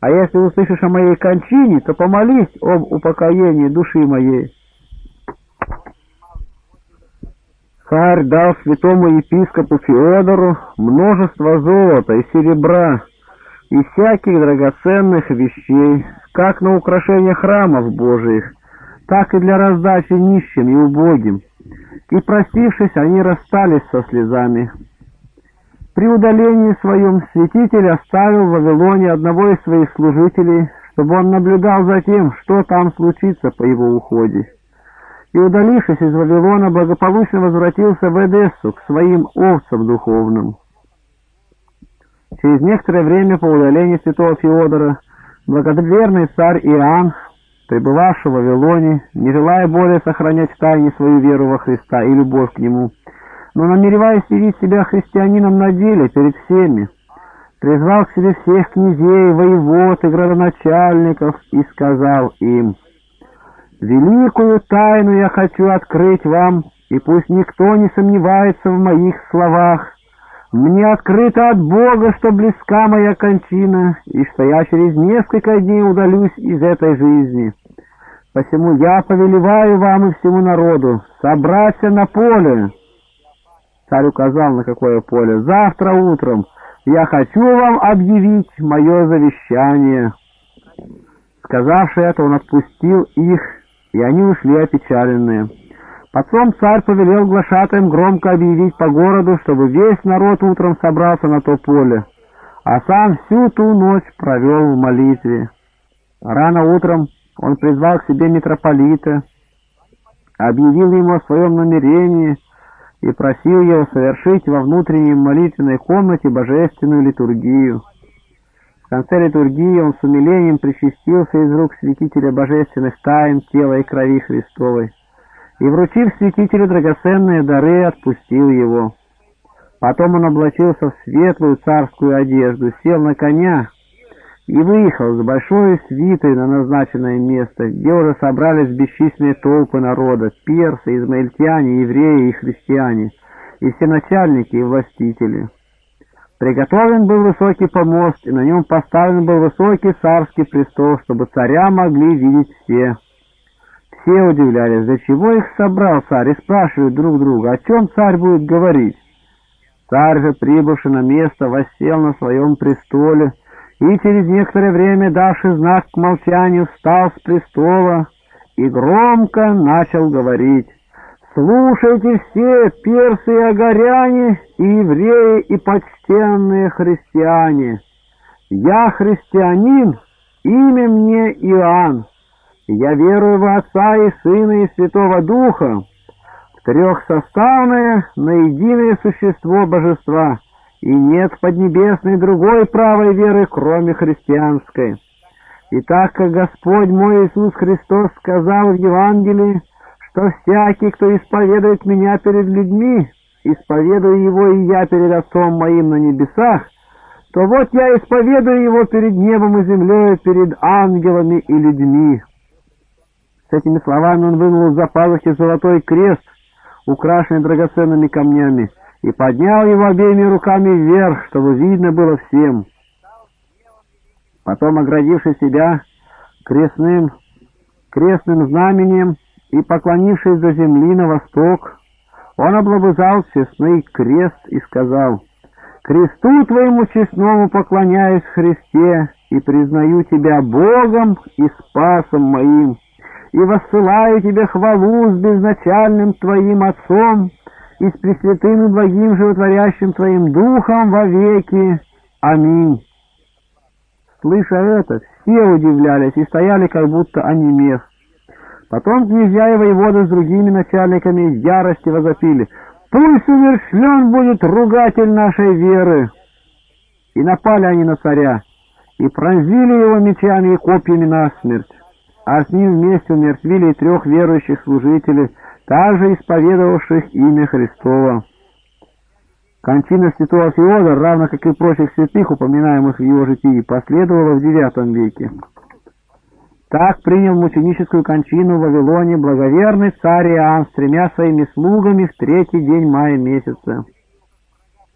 А если услышишь о моей кончине, то помолись об упокоении души моей. Царь дал святому епископу Феодору множество золота и серебра и всяких драгоценных вещей, как на украшение храмов Божиих, так и для раздачи нищим и убогим и, простившись, они расстались со слезами. При удалении своем святитель оставил в Вавилоне одного из своих служителей, чтобы он наблюдал за тем, что там случится по его уходе. И, удалившись из Вавилона, благополучно возвратился в Эдессу к своим овцам духовным. Через некоторое время по удалению святого Феодора благоверный царь Иоанн пребывавший в Вавилоне, не желая более сохранять в тайне свою веру во Христа и любовь к Нему, но намереваясь явить себя христианином на деле перед всеми, призвал к себе всех князей, воевод и градоначальников и сказал им, «Великую тайну я хочу открыть вам, и пусть никто не сомневается в моих словах. Мне открыто от Бога, что близка моя кончина, и что я через несколько дней удалюсь из этой жизни. Посему я повелеваю вам и всему народу собраться на поле. Царь указал, на какое поле. Завтра утром я хочу вам объявить мое завещание. Сказавши это, он отпустил их, и они ушли опечаленные. Потом царь повелел глашатаем громко объявить по городу, чтобы весь народ утром собрался на то поле, а сам всю ту ночь провел в молитве. Рано утром он призвал к себе митрополита, объявил ему о своем намерении и просил его совершить во внутренней молитвенной комнате божественную литургию. В конце литургии он с умилением причастился из рук святителя божественных тайн тела и крови Христовой и, вручив святителю драгоценные дары, отпустил его. Потом он облачился в светлую царскую одежду, сел на коня и выехал с большой свитой на назначенное место, где уже собрались бесчисленные толпы народа, персы, измаильтяне, евреи и христиане, и все начальники и властители. Приготовлен был высокий помост, и на нем поставлен был высокий царский престол, чтобы царя могли видеть все. Все удивлялись, для чего их собрал царь, и спрашивают друг друга, о чем царь будет говорить. Царь же, прибывший на место, воссел на своем престоле, и через некоторое время, давший знак к молчанию, встал с престола и громко начал говорить. «Слушайте все, персы и огоряне, и евреи, и почтенные христиане! Я христианин, имя мне Иоанн, я верую в Отца и Сына и Святого Духа, в трехсоставное, на единое существо Божества» и нет поднебесной другой правой веры, кроме христианской. И так как Господь мой Иисус Христос сказал в Евангелии, что всякий, кто исповедует Меня перед людьми, исповедую Его и Я перед Отцом Моим на небесах, то вот я исповедую Его перед небом и землей, перед ангелами и людьми». С этими словами он вынул из-за пазухи золотой крест, украшенный драгоценными камнями, и поднял его обеими руками вверх, чтобы видно было всем. Потом, оградивший себя крестным, крестным знаменем и поклонившись до земли на восток, он облобызал честный крест и сказал, «Кресту твоему честному поклоняюсь Христе и признаю тебя Богом и Спасом моим, и воссылаю тебе хвалу с безначальным твоим Отцом, и с пресвятым и благим животворящим Твоим Духом вовеки. Аминь. Слыша это, все удивлялись и стояли, как будто онемев. Потом князья и воеводы с другими начальниками ярости возопили. «Пусть умершлен будет ругатель нашей веры!» И напали они на царя, и пронзили его мечами и копьями насмерть, а с ним вместе умертвили и трех верующих служителей, также исповедовавших имя Христово. Кончина святого Феодора, равно как и прочих святых, упоминаемых в его житии, последовала в IX веке. Так принял мученическую кончину в Вавилоне благоверный царь Иоанн с тремя своими слугами в третий день мая месяца.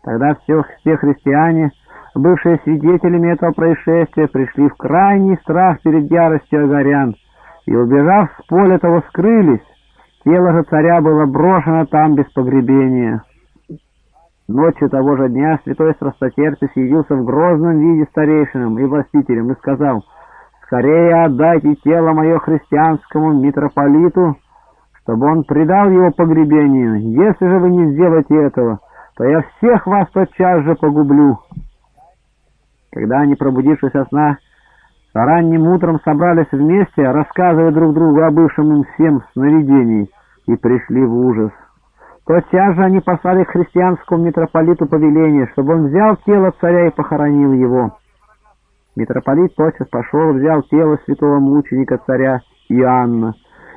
Тогда все, все христиане, бывшие свидетелями этого происшествия, пришли в крайний страх перед яростью огорян и, убежав с поля того, скрылись, Тело же царя было брошено там без погребения. Ночью того же дня святой страстотерпец явился в грозном виде старейшинам и властителям и сказал, «Скорее отдайте тело мое христианскому митрополиту, чтобы он предал его погребению. Если же вы не сделаете этого, то я всех вас тотчас же погублю». Когда они, пробудившись от сна, ранним утром собрались вместе, рассказывая друг другу о бывшем им всем сновидении, и пришли в ужас. Тотчас же они послали христианскому митрополиту повеление, чтобы он взял тело царя и похоронил его. Митрополит тотчас пошел, взял тело святого мученика царя Иоанна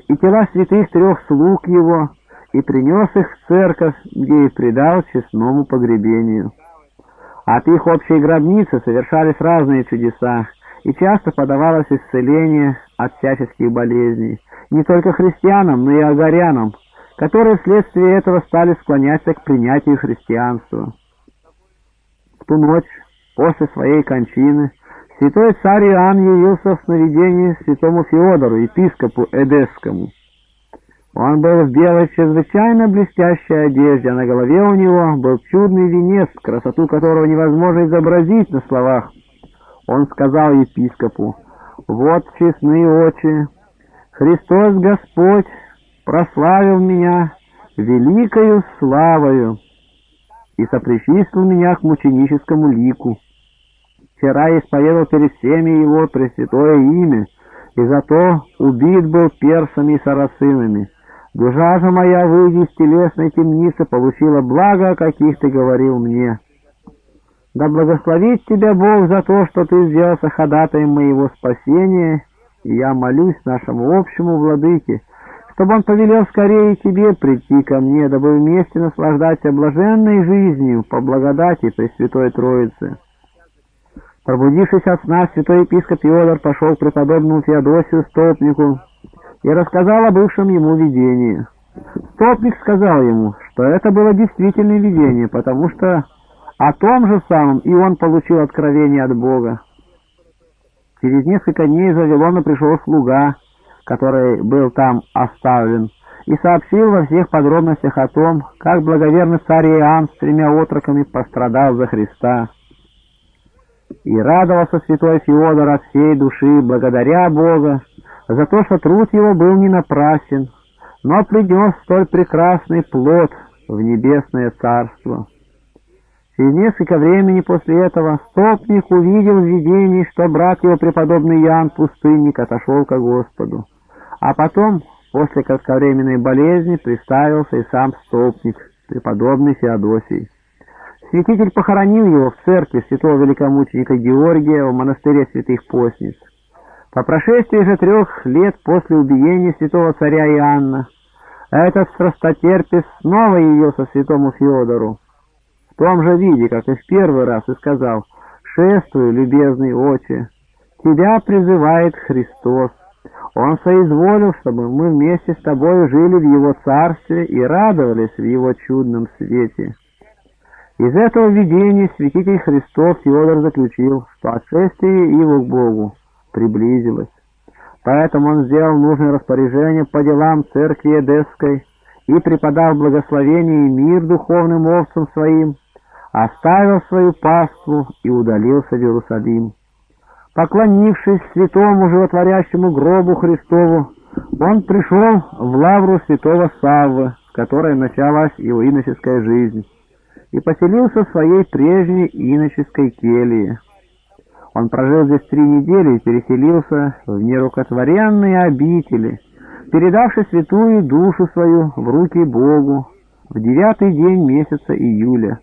и тела святых трех слуг его, и принес их в церковь, где и предал честному погребению. От их общей гробницы совершались разные чудеса, и часто подавалось исцеление от всяческих болезней, не только христианам, но и агарянам, которые вследствие этого стали склоняться к принятию христианства. В ту ночь, после своей кончины, святой царь Иоанн явился в сновидении святому Феодору, епископу Эдесскому. Он был в белой чрезвычайно блестящей одежде, а на голове у него был чудный венец, красоту которого невозможно изобразить на словах. Он сказал епископу, «Вот честные очи, Христос Господь прославил меня великою славою и сопричислил меня к мученическому лику. Вчера исповедал перед всеми его пресвятое имя, и зато убит был персами и сарацинами. Душа же моя, выйдя из телесной темницы, получила благо, о каких ты говорил мне». Да благословит тебя Бог за то, что ты сделался ходатаем моего спасения, и я молюсь нашему общему владыке, чтобы он повелел скорее тебе прийти ко мне, дабы вместе наслаждаться блаженной жизнью по благодати Пресвятой Троицы. Пробудившись от сна, святой епископ Феодор пошел к преподобному Феодосию Столпнику и рассказал о бывшем ему видении. Столпник сказал ему, что это было действительное видение, потому что о том же самом и он получил откровение от Бога. Через несколько дней из Вавилона пришел слуга, который был там оставлен, и сообщил во всех подробностях о том, как благоверный царь Иоанн с тремя отроками пострадал за Христа. И радовался святой Феодор от всей души, благодаря Бога, за то, что труд его был не напрасен, но принес столь прекрасный плод в небесное царство. Через несколько времени после этого стопник увидел в видении, что брат его преподобный Ян Пустынник отошел ко Господу. А потом, после кратковременной болезни, приставился и сам стопник, преподобный Феодосий. Святитель похоронил его в церкви святого великомученика Георгия в монастыре святых постниц. По прошествии же трех лет после убиения святого царя Иоанна, этот страстотерпец снова явился святому Феодору, в том же виде, как и в первый раз, и сказал, «Шествуй, любезный отче, тебя призывает Христос. Он соизволил, чтобы мы вместе с тобой жили в Его Царстве и радовались в Его чудном свете». Из этого видения святитель Христос Феодор заключил, что отшествие его к Богу приблизилось. Поэтому он сделал нужное распоряжение по делам церкви Эдесской и, преподав благословение и мир духовным овцам своим, оставил свою паству и удалился в Иерусалим. Поклонившись святому животворящему гробу Христову, он пришел в лавру святого Саввы, в которой началась его иноческая жизнь, и поселился в своей прежней иноческой келье. Он прожил здесь три недели и переселился в нерукотворенные обители, передавши святую душу свою в руки Богу в девятый день месяца июля.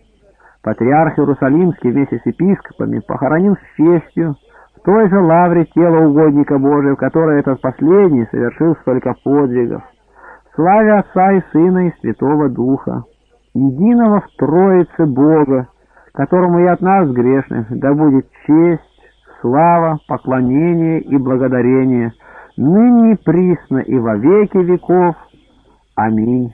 Патриарх Иерусалимский вместе с епископами похоронил с честью в той же лавре тело угодника Божия, в которой этот последний совершил столько подвигов. Славя Отца и Сына и Святого Духа, единого в Троице Бога, которому и от нас, грешных, да будет честь, слава, поклонение и благодарение, ныне присно и во веки веков. Аминь.